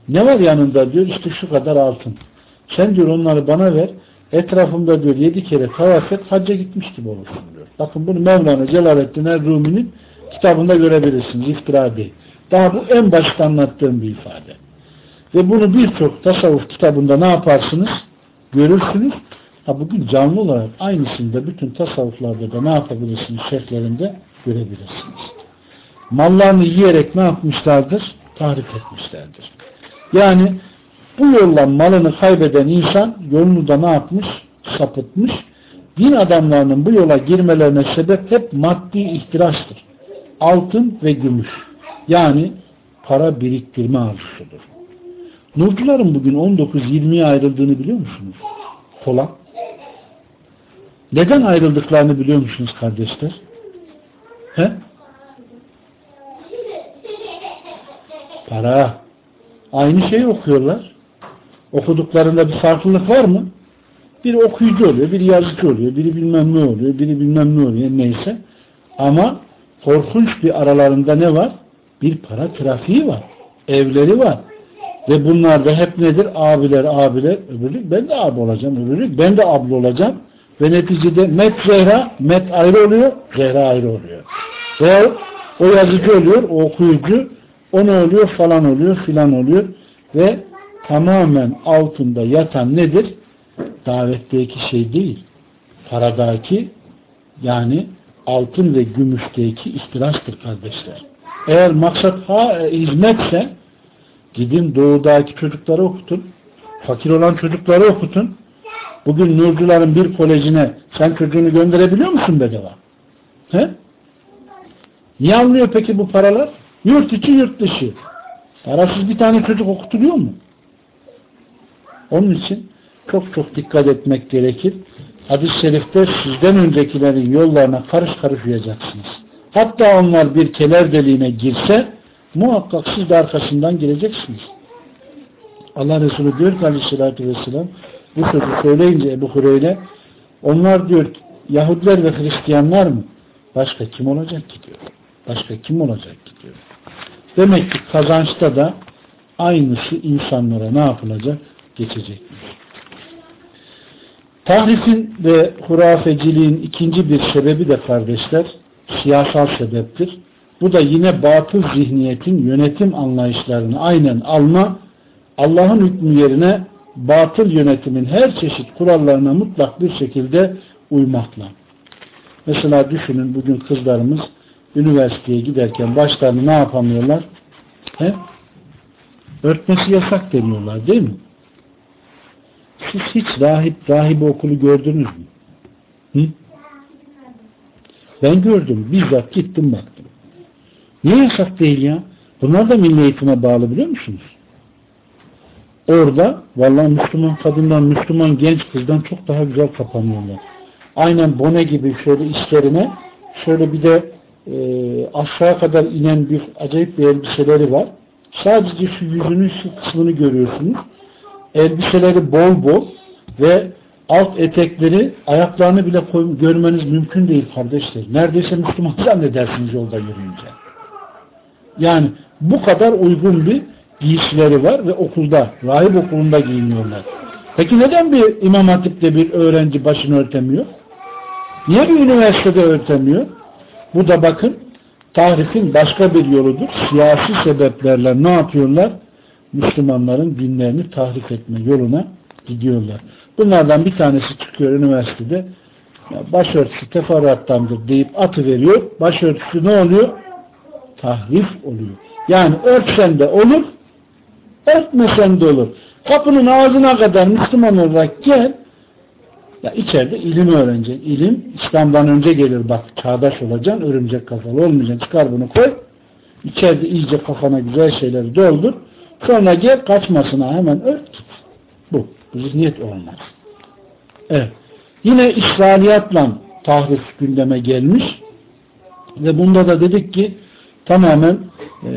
Ne var yanında diyor işte şu kadar altın. Sen diyor onları bana ver. etrafımda diyor yedi kere tavaf et hacca gitmiş gibi olursun diyor. Bakın bunu Mevlana Celaleddin Rumi'nin kitabında görebilirsiniz. İftira değil. Daha bu en başta anlattığım bir ifade. Ve bunu birçok tasavvuf kitabında ne yaparsınız? Görürsünüz. Ha bugün canlı olarak aynısını da bütün tasavvuflarda da ne yapabilirsiniz? Şerhlerinde görebilirsiniz. Mallarını yiyerek ne yapmışlardır? Tahrip etmişlerdir. Yani bu yolla malını kaybeden insan yolunu da ne yapmış? Sapıtmış. Din adamlarının bu yola girmelerine sebep hep maddi ihtirastır. Altın ve gümüş. Yani para biriktirme arzusudur. Nurcuların bugün 19-20'ye ayrıldığını biliyor musunuz? Pola. Neden ayrıldıklarını biliyor musunuz kardeşler? He? Para. Aynı şeyi okuyorlar. Okuduklarında bir farklılık var mı? Biri okuyucu oluyor, biri yazıcı oluyor, biri bilmem ne oluyor, biri bilmem ne oluyor neyse. Ama korkunç bir aralarında ne var? Bir para trafiği var. Evleri var. Ve bunlar da hep nedir? Abiler, abiler. Öbürlük ben de abi olacağım. Öbürlük ben de abla olacağım. Ve neticede Met Zehra, Met ayrı oluyor, Zehra ayrı oluyor. Ve o yazıcı oluyor, o okuyucu, o ne oluyor falan oluyor filan oluyor. Ve tamamen altında yatan nedir? Davetteki şey değil. Paradaki yani altın ve gümüşteki ihtirastır kardeşler. Eğer maksat ha, e, hizmetse gidin doğudaki çocukları okutun. Fakir olan çocukları okutun. Bugün Nurcuların bir kolejine sen çocuğunu gönderebiliyor musun bedava? He? Niye almıyor peki bu paralar? Yurt içi yurt dışı. Parasız bir tane çocuk okutuluyor mu? Onun için çok çok dikkat etmek gerekir. Hadis-i şerifte sizden öncekilerin yollarına karış karış uyacaksınız. Hatta onlar bir keler deliğine girse muhakkak siz de arkasından gireceksiniz. Allah Resulü diyor ki aleyhissalatü vesselam bu sözü söyleyince Ebu Hureyre onlar diyor Yahudiler ve Hristiyanlar mı? Başka kim olacak ki diyor. Başka kim olacak ki diyor. Demek ki kazançta da aynısı insanlara ne yapılacak? Geçecekmiş. Tahrifin ve hurafeciliğin ikinci bir sebebi de kardeşler siyasal sebeptir. Bu da yine batıl zihniyetin yönetim anlayışlarını aynen alma, Allah'ın hükmü yerine batıl yönetimin her çeşit kurallarına mutlak bir şekilde uymakla. Mesela düşünün bugün kızlarımız üniversiteye giderken başlarını ne yapamıyorlar? He? Örtmesi yasak deniyorlar değil mi? Siz hiç rahip, rahibe okulu gördünüz mü? Hı? Ben gördüm. Bizzat gittim baktım. Niye yasak değil ya? Bunlar da milli eğitime bağlı biliyor musunuz? Orada vallahi Müslüman kadından, Müslüman genç kızdan çok daha güzel kapanıyorlar. Aynen bone gibi şöyle işlerine şöyle bir de e, aşağı kadar inen bir acayip bir elbiseleri var. Sadece şu yüzünün şu kısmını görüyorsunuz. Elbiseleri bol bol ve alt etekleri ayaklarını bile koy, görmeniz mümkün değil kardeşler. Neredeyse Müslüman zannedersiniz yolda yürüyünce. Yani bu kadar uygun bir giysileri var ve okulda, rahip okulunda giyiniyorlar. Peki neden bir İmam Hatip'te bir öğrenci başını örtemiyor? Niye bir üniversitede örtemiyor? Bu da bakın tahrifin başka bir yoludur. Siyasi sebeplerle ne yapıyorlar? Müslümanların dinlerini tahrif etme yoluna gidiyorlar. Bunlardan bir tanesi çıkıyor üniversitede başörtüsü teferruattandır deyip atı veriyor. Başörtüsü ne oluyor? Tahrif oluyor. Yani örtsen de olur, örtmesen de olur. Kapının ağzına kadar Müslüman olarak gel, ya içeride ilim öğreneceksin. İlim İslam'dan önce gelir bak. Çağdaş olacaksın, örümcek kafalı olmayacaksın. Çıkar bunu koy. İçeride iyice kafana güzel şeyleri doldur. Sonra gel kaçmasına hemen ört. Bu. Bu zihniyet olmaz. Evet. Yine İsrailiyatla tahrif gündeme gelmiş. Ve bunda da dedik ki tamamen e,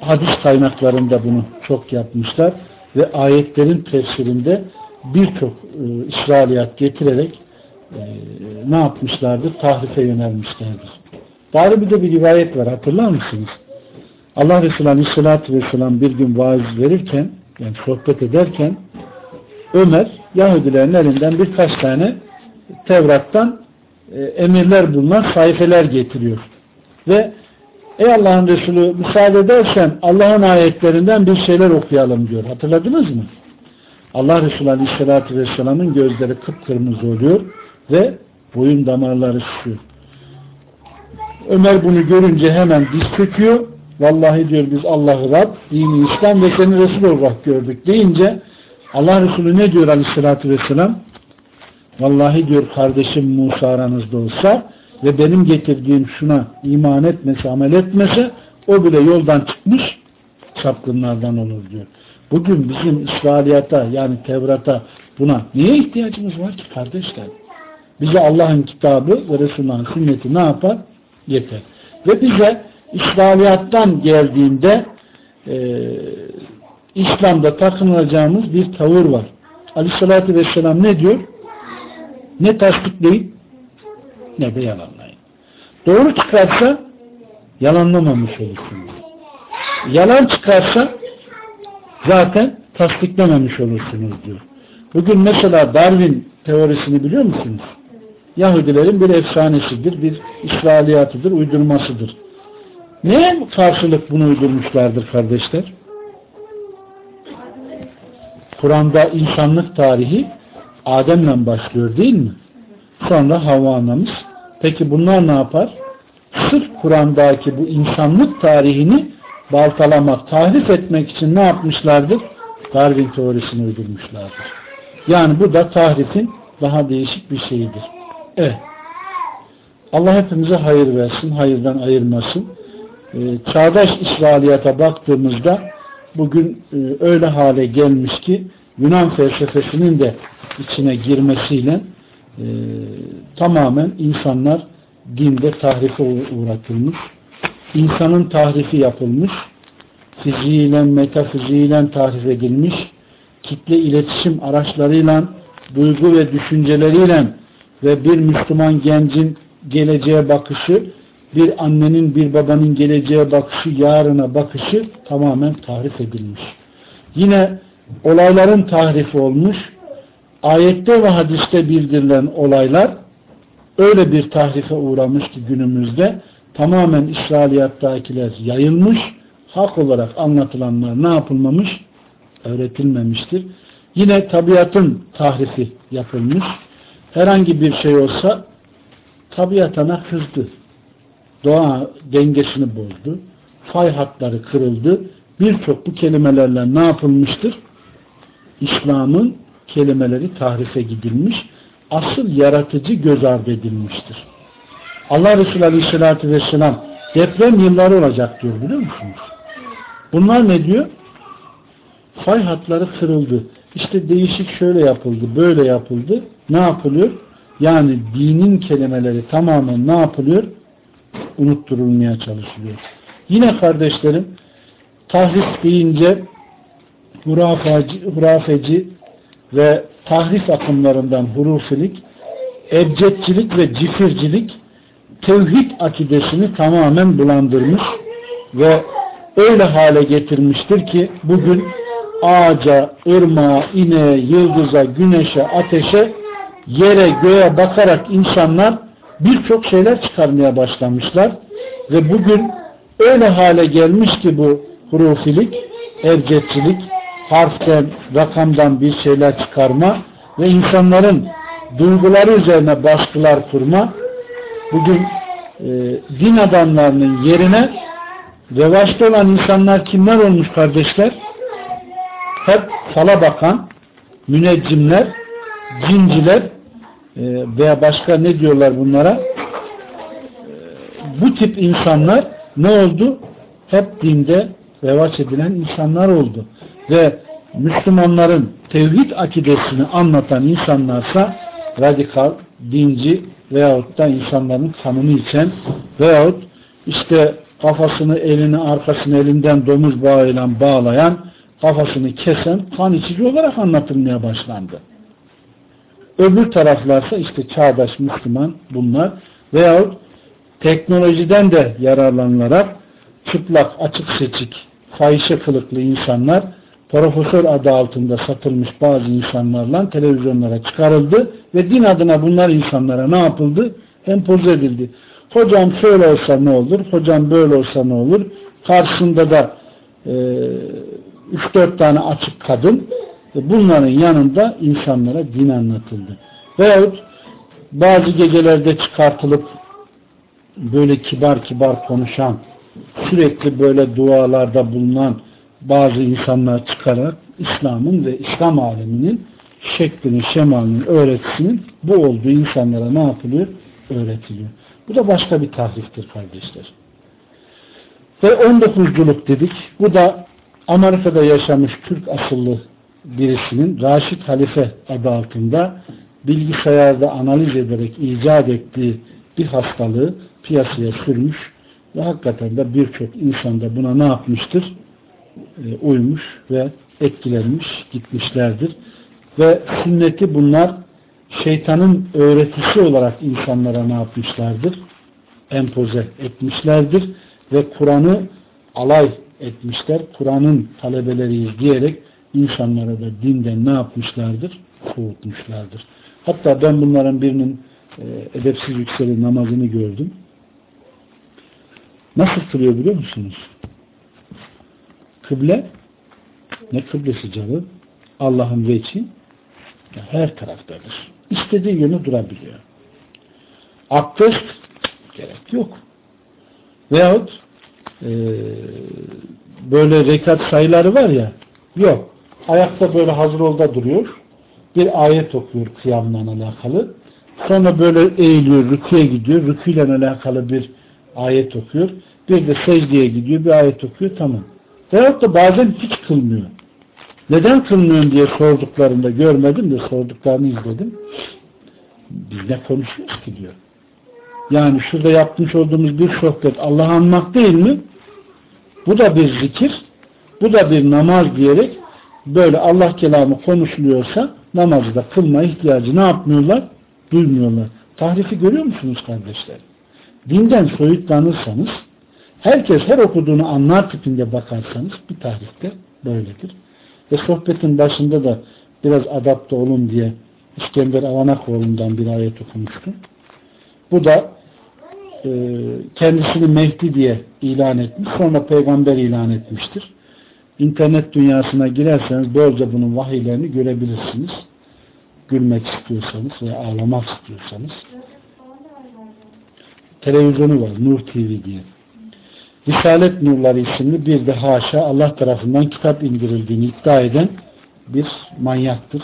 hadis kaynaklarında bunu çok yapmışlar ve ayetlerin tefsirinde birçok e, İsrailiyat getirerek e, ne yapmışlardır? Tahrife yönelmişlerdir. Bari bir de bir rivayet var. Hatırlar mısınız? Allah Resulü Aleyhisselatü Vesselam bir gün vaaz verirken yani sohbet ederken Ömer Yahudilerin elinden birkaç tane Tevrat'tan e, emirler bulunan sayfeler getiriyor. Ve ey Allah'ın Resulü müsaade edersen Allah'ın ayetlerinden bir şeyler okuyalım diyor. Hatırladınız mı? Allah Resulü Aleyhisselatü Vesselam'ın gözleri kıpkırmızı oluyor ve boyun damarları şişiyor. Ömer bunu görünce hemen diz çöküyor. Vallahi diyor biz Allah'ı Rab, dini İslam ve seni Resul olarak gördük deyince Allah Resulü ne diyor Aleyhisselatü Vesselam? Vallahi diyor kardeşim Musa aranızda olsa ve benim getirdiğim şuna iman etmese, amel etmese o bile yoldan çıkmış çapkınlardan olur diyor. Bugün bizim İsrailiyata yani Tevrat'a buna niye ihtiyacımız var ki kardeşler? Bize Allah'ın kitabı ve Resulullah'ın sünneti ne yapar? Yeter. Ve bize İsrailiyattan geldiğinde e, İslam'da takınılacağımız bir tavır var. Aleyhissalatü Vesselam ne diyor? Ne tasdikleyin ne de yalanlayın. Doğru çıkarsa yalanlamamış olursunuz. Yalan çıkarsa zaten tasdiklememiş olursunuz diyor. Bugün mesela Darwin teorisini biliyor musunuz? Yahudilerin bir efsanesidir, bir İsrailiyatıdır, uydurmasıdır. Neye karşılık bunu uydurmuşlardır kardeşler? Kur'an'da insanlık tarihi Adem'le başlıyor değil mi? Sonra Havva anamız. Peki bunlar ne yapar? Sırf Kur'an'daki bu insanlık tarihini baltalamak, tahrif etmek için ne yapmışlardır? Darwin teorisini uydurmuşlardır. Yani bu da tahrifin daha değişik bir şeyidir. Evet. Allah hepimize hayır versin, hayırdan ayırmasın. Ee, çağdaş İsrailiyata baktığımızda bugün e, öyle hale gelmiş ki Yunan felsefesinin de içine girmesiyle e, tamamen insanlar dinde tahrife uğratılmış. İnsanın tahrifi yapılmış. Fiziğiyle, metafiziğiyle tahrif edilmiş. Kitle iletişim araçlarıyla, duygu ve düşünceleriyle ve bir Müslüman gencin geleceğe bakışı, bir annenin, bir babanın geleceğe bakışı, yarına bakışı tamamen tahrif edilmiş. Yine olayların tahrifi olmuş, ayette ve hadiste bildirilen olaylar öyle bir tahrife uğramış ki günümüzde tamamen İsrailiyattakiler yayılmış, hak olarak anlatılanlar ne yapılmamış? Öğretilmemiştir. Yine tabiatın tahrifi yapılmış. Herhangi bir şey olsa tabiatına kızdı. Doğa dengesini bozdu. Fay hatları kırıldı. Birçok bu kelimelerle ne yapılmıştır? İslam'ın kelimeleri tahrife gidilmiş. Asıl yaratıcı göz ardı edilmiştir. Allah Resulü Aleyhisselatü Vesselam deprem yılları olacak diyor biliyor musunuz? Bunlar ne diyor? Fay hatları kırıldı. İşte değişik şöyle yapıldı, böyle yapıldı. Ne yapılıyor? Yani dinin kelimeleri tamamen ne yapılıyor? Unutturulmaya çalışılıyor. Yine kardeşlerim tahrif deyince hurafacı, hurafeci ve tahrif akımlarından hurufilik, ebcedcilik ve cifircilik tevhid akidesini tamamen bulandırmış ve öyle hale getirmiştir ki bugün ağaca, ırmağa, ineğe, yıldıza, güneşe, ateşe, yere, göğe bakarak insanlar birçok şeyler çıkarmaya başlamışlar ve bugün öyle hale gelmiş ki bu hurufilik, ercetçilik, harften, rakamdan bir şeyler çıkarma ve insanların duyguları üzerine baskılar kurma bugün e, din adamlarının yerine revaçta olan insanlar kimler olmuş kardeşler? Hep fala bakan müneccimler, cinciler e, veya başka ne diyorlar bunlara? E, bu tip insanlar ne oldu? Hep dinde revaç edilen insanlar oldu. Ve Müslümanların tevhid akidesini anlatan insanlarsa radikal, dinci veyahut da insanların kanını içen veyahut işte kafasını elini arkasını elinden domuz bağıyla bağlayan kafasını kesen kan içici olarak anlatılmaya başlandı. Öbür taraflarsa işte çağdaş Müslüman bunlar veyahut teknolojiden de yararlanılarak çıplak, açık seçik, fahişe kılıklı insanlar profesör adı altında satılmış bazı insanlarla televizyonlara çıkarıldı ve din adına bunlar insanlara ne yapıldı? Empoze edildi. Hocam şöyle olsa ne olur? Hocam böyle olsa ne olur? Karşısında da e, 3-4 tane açık kadın bunların yanında insanlara din anlatıldı. Veyahut bazı gecelerde çıkartılıp böyle kibar kibar konuşan sürekli böyle dualarda bulunan bazı insanlar çıkarak İslam'ın ve İslam aleminin şeklini, şemalinin, öğretisinin bu olduğu insanlara ne yapılıyor? Öğretiliyor. Bu da başka bir tahriftir kardeşler. Ve 19'culuk dedik. Bu da Amerika'da yaşamış Türk asıllı birisinin Raşid Halife adı altında bilgisayarda analiz ederek icat ettiği bir hastalığı piyasaya sürmüş ve hakikaten de birçok insan da buna ne yapmıştır? E, uymuş ve etkilenmiş, gitmişlerdir. Ve sünneti bunlar şeytanın öğretisi olarak insanlara ne yapmışlardır? Empoze etmişlerdir ve Kur'an'ı alay etmişler. Kur'an'ın talebeleriyiz diyerek insanlara da dinden ne yapmışlardır? Soğutmuşlardır. Hatta ben bunların birinin e, edepsiz yükseli namazını gördüm. Nasıl kılıyor biliyor musunuz? Kıble ne kıblesi canım? Allah'ın veçi her taraftadır. İstediği yönü durabiliyor. Abdest gerek yok. Veyahut e, böyle rekat sayıları var ya yok. Ayakta böyle hazır olda duruyor. Bir ayet okuyor kıyamla alakalı. Sonra böyle eğiliyor, rüküye gidiyor. Rüküyle alakalı bir ayet okuyor. Bir de secdeye gidiyor, bir ayet okuyor. Tamam. Veyahut da bazen hiç kılmıyor. Neden kılmıyorsun diye sorduklarında görmedim de sorduklarını izledim. Biz ne konuşuyoruz ki diyor. Yani şurada yapmış olduğumuz bir sohbet Allah'ı anmak değil mi? Bu da bir zikir, bu da bir namaz diyerek böyle Allah kelamı konuşuluyorsa namazı da kılma ihtiyacı ne yapmıyorlar? Duymuyorlar. Tahrifi görüyor musunuz kardeşler? Dinden soyutlanırsanız herkes her okuduğunu anlar tipinde bakarsanız bir tahrifte böyledir. Ve sohbetin başında da biraz adapte olun diye İskender Avanakoğlu'ndan bir ayet okumuştum. Bu da e, kendisini Mehdi diye ilan etmiş. Sonra peygamber ilan etmiştir. İnternet dünyasına girerseniz bolca bunun vahiylerini görebilirsiniz. Gülmek istiyorsanız veya ağlamak istiyorsanız. Televizyonu var. Nur TV diye. Risalet Nurları isimli bir de haşa Allah tarafından kitap indirildiğini iddia eden bir manyaktır.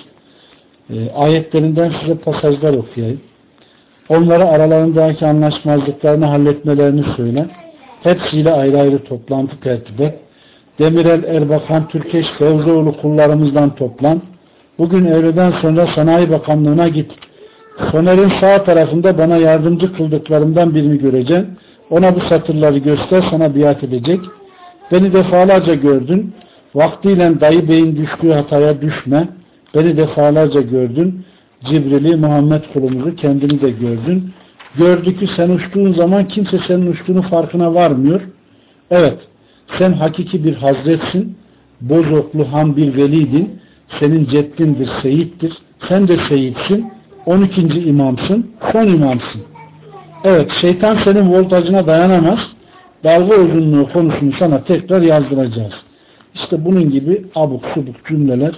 E, ayetlerinden size pasajlar okuyayım. Onlara aralarındaki anlaşmazlıklarını halletmelerini söyle. Hepsiyle ayrı ayrı toplantı tertip et. Demirel Erbakan Türkeş Fevzoğlu kullarımızdan toplan. Bugün öğleden sonra Sanayi Bakanlığı'na git. Soner'in sağ tarafında bana yardımcı kıldıklarımdan birini göreceksin. Ona bu satırları göster sana biat edecek. Beni defalarca gördün. Vaktiyle dayı beyin düştüğü hataya düşme. Beni defalarca gördün. Cibril'i, Muhammed kulumuzu kendini de gördün. Gördü ki sen uçtuğun zaman kimse senin uçtuğunu farkına varmıyor. Evet, sen hakiki bir hazretsin. Bozoklu ham bir velidin. Senin ceddindir, seyittir. Sen de seyitsin. 12. imamsın. Son imamsın. Evet, şeytan senin voltajına dayanamaz. Dalga uzunluğu konusunu sana tekrar yazdıracağız. İşte bunun gibi abuk subuk cümleler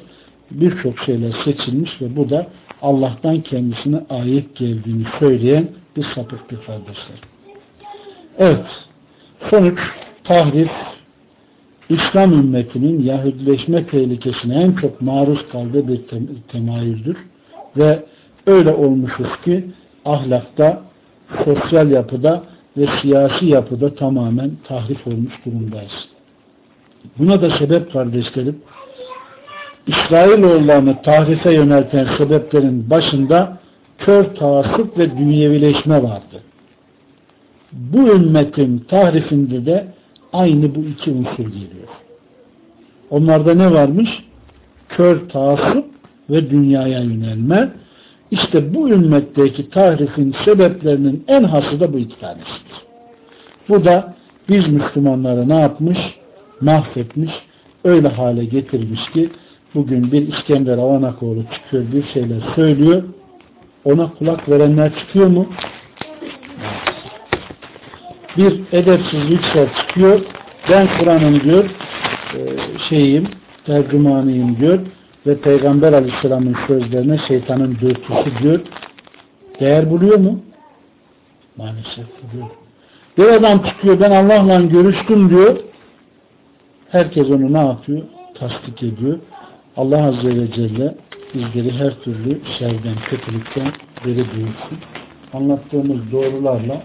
birçok şeyler seçilmiş ve bu da Allah'tan kendisine ayet geldiğini söyleyen bir sapık bir kardeşler. Evet. Sonuç tahrif İslam ümmetinin Yahudileşme tehlikesine en çok maruz kaldığı bir temayüldür. Ve öyle olmuşuz ki ahlakta, sosyal yapıda ve siyasi yapıda tamamen tahrif olmuş durumdayız. Buna da sebep kardeşlerim İsrailoğullarını tahrife yönelten sebeplerin başında kör taassup ve dünyevileşme vardı. Bu ümmetin tahrifinde de aynı bu iki unsur geliyor. Onlarda ne varmış? Kör taassup ve dünyaya yönelme. İşte bu ümmetteki tahrifin sebeplerinin en hası da bu iki tanesidir. Bu da biz Müslümanları ne yapmış? Mahvetmiş öyle hale getirmiş ki bugün bir İskender Avanakoğlu çıkıyor bir şeyler söylüyor ona kulak verenler çıkıyor mu? Bir edepsiz yüksel çıkıyor ben Kur'an'ın diyor e, şeyim tercümanıyım diyor ve Peygamber Aleyhisselam'ın sözlerine şeytanın dürtüsü diyor değer buluyor mu? Maalesef buluyor. Bir adam çıkıyor ben Allah'la görüştüm diyor. Herkes onu ne yapıyor? Tasdik ediyor. Allah Azze ve Celle bizleri her türlü şerden, kötülükten beri büyütsün. Anlattığımız doğrularla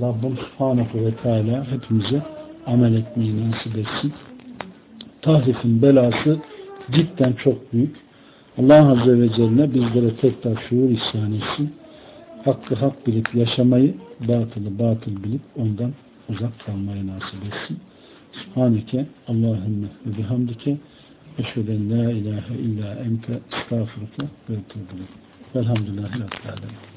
Rabbim Subhanahu ve Teala hepimize amel etmeyi nasip etsin. Tahrifin belası cidden çok büyük. Allah Azze ve Celle bizlere tekrar şuur ihsan etsin. Hakkı hak bilip yaşamayı, batılı batıl bilip ondan uzak kalmayı nasip etsin. Subhaneke Allahümme ve bihamdike eşheden la ilahe illa ente estağfurullah ve etûbü Velhamdülillahi Rabbil Alemin.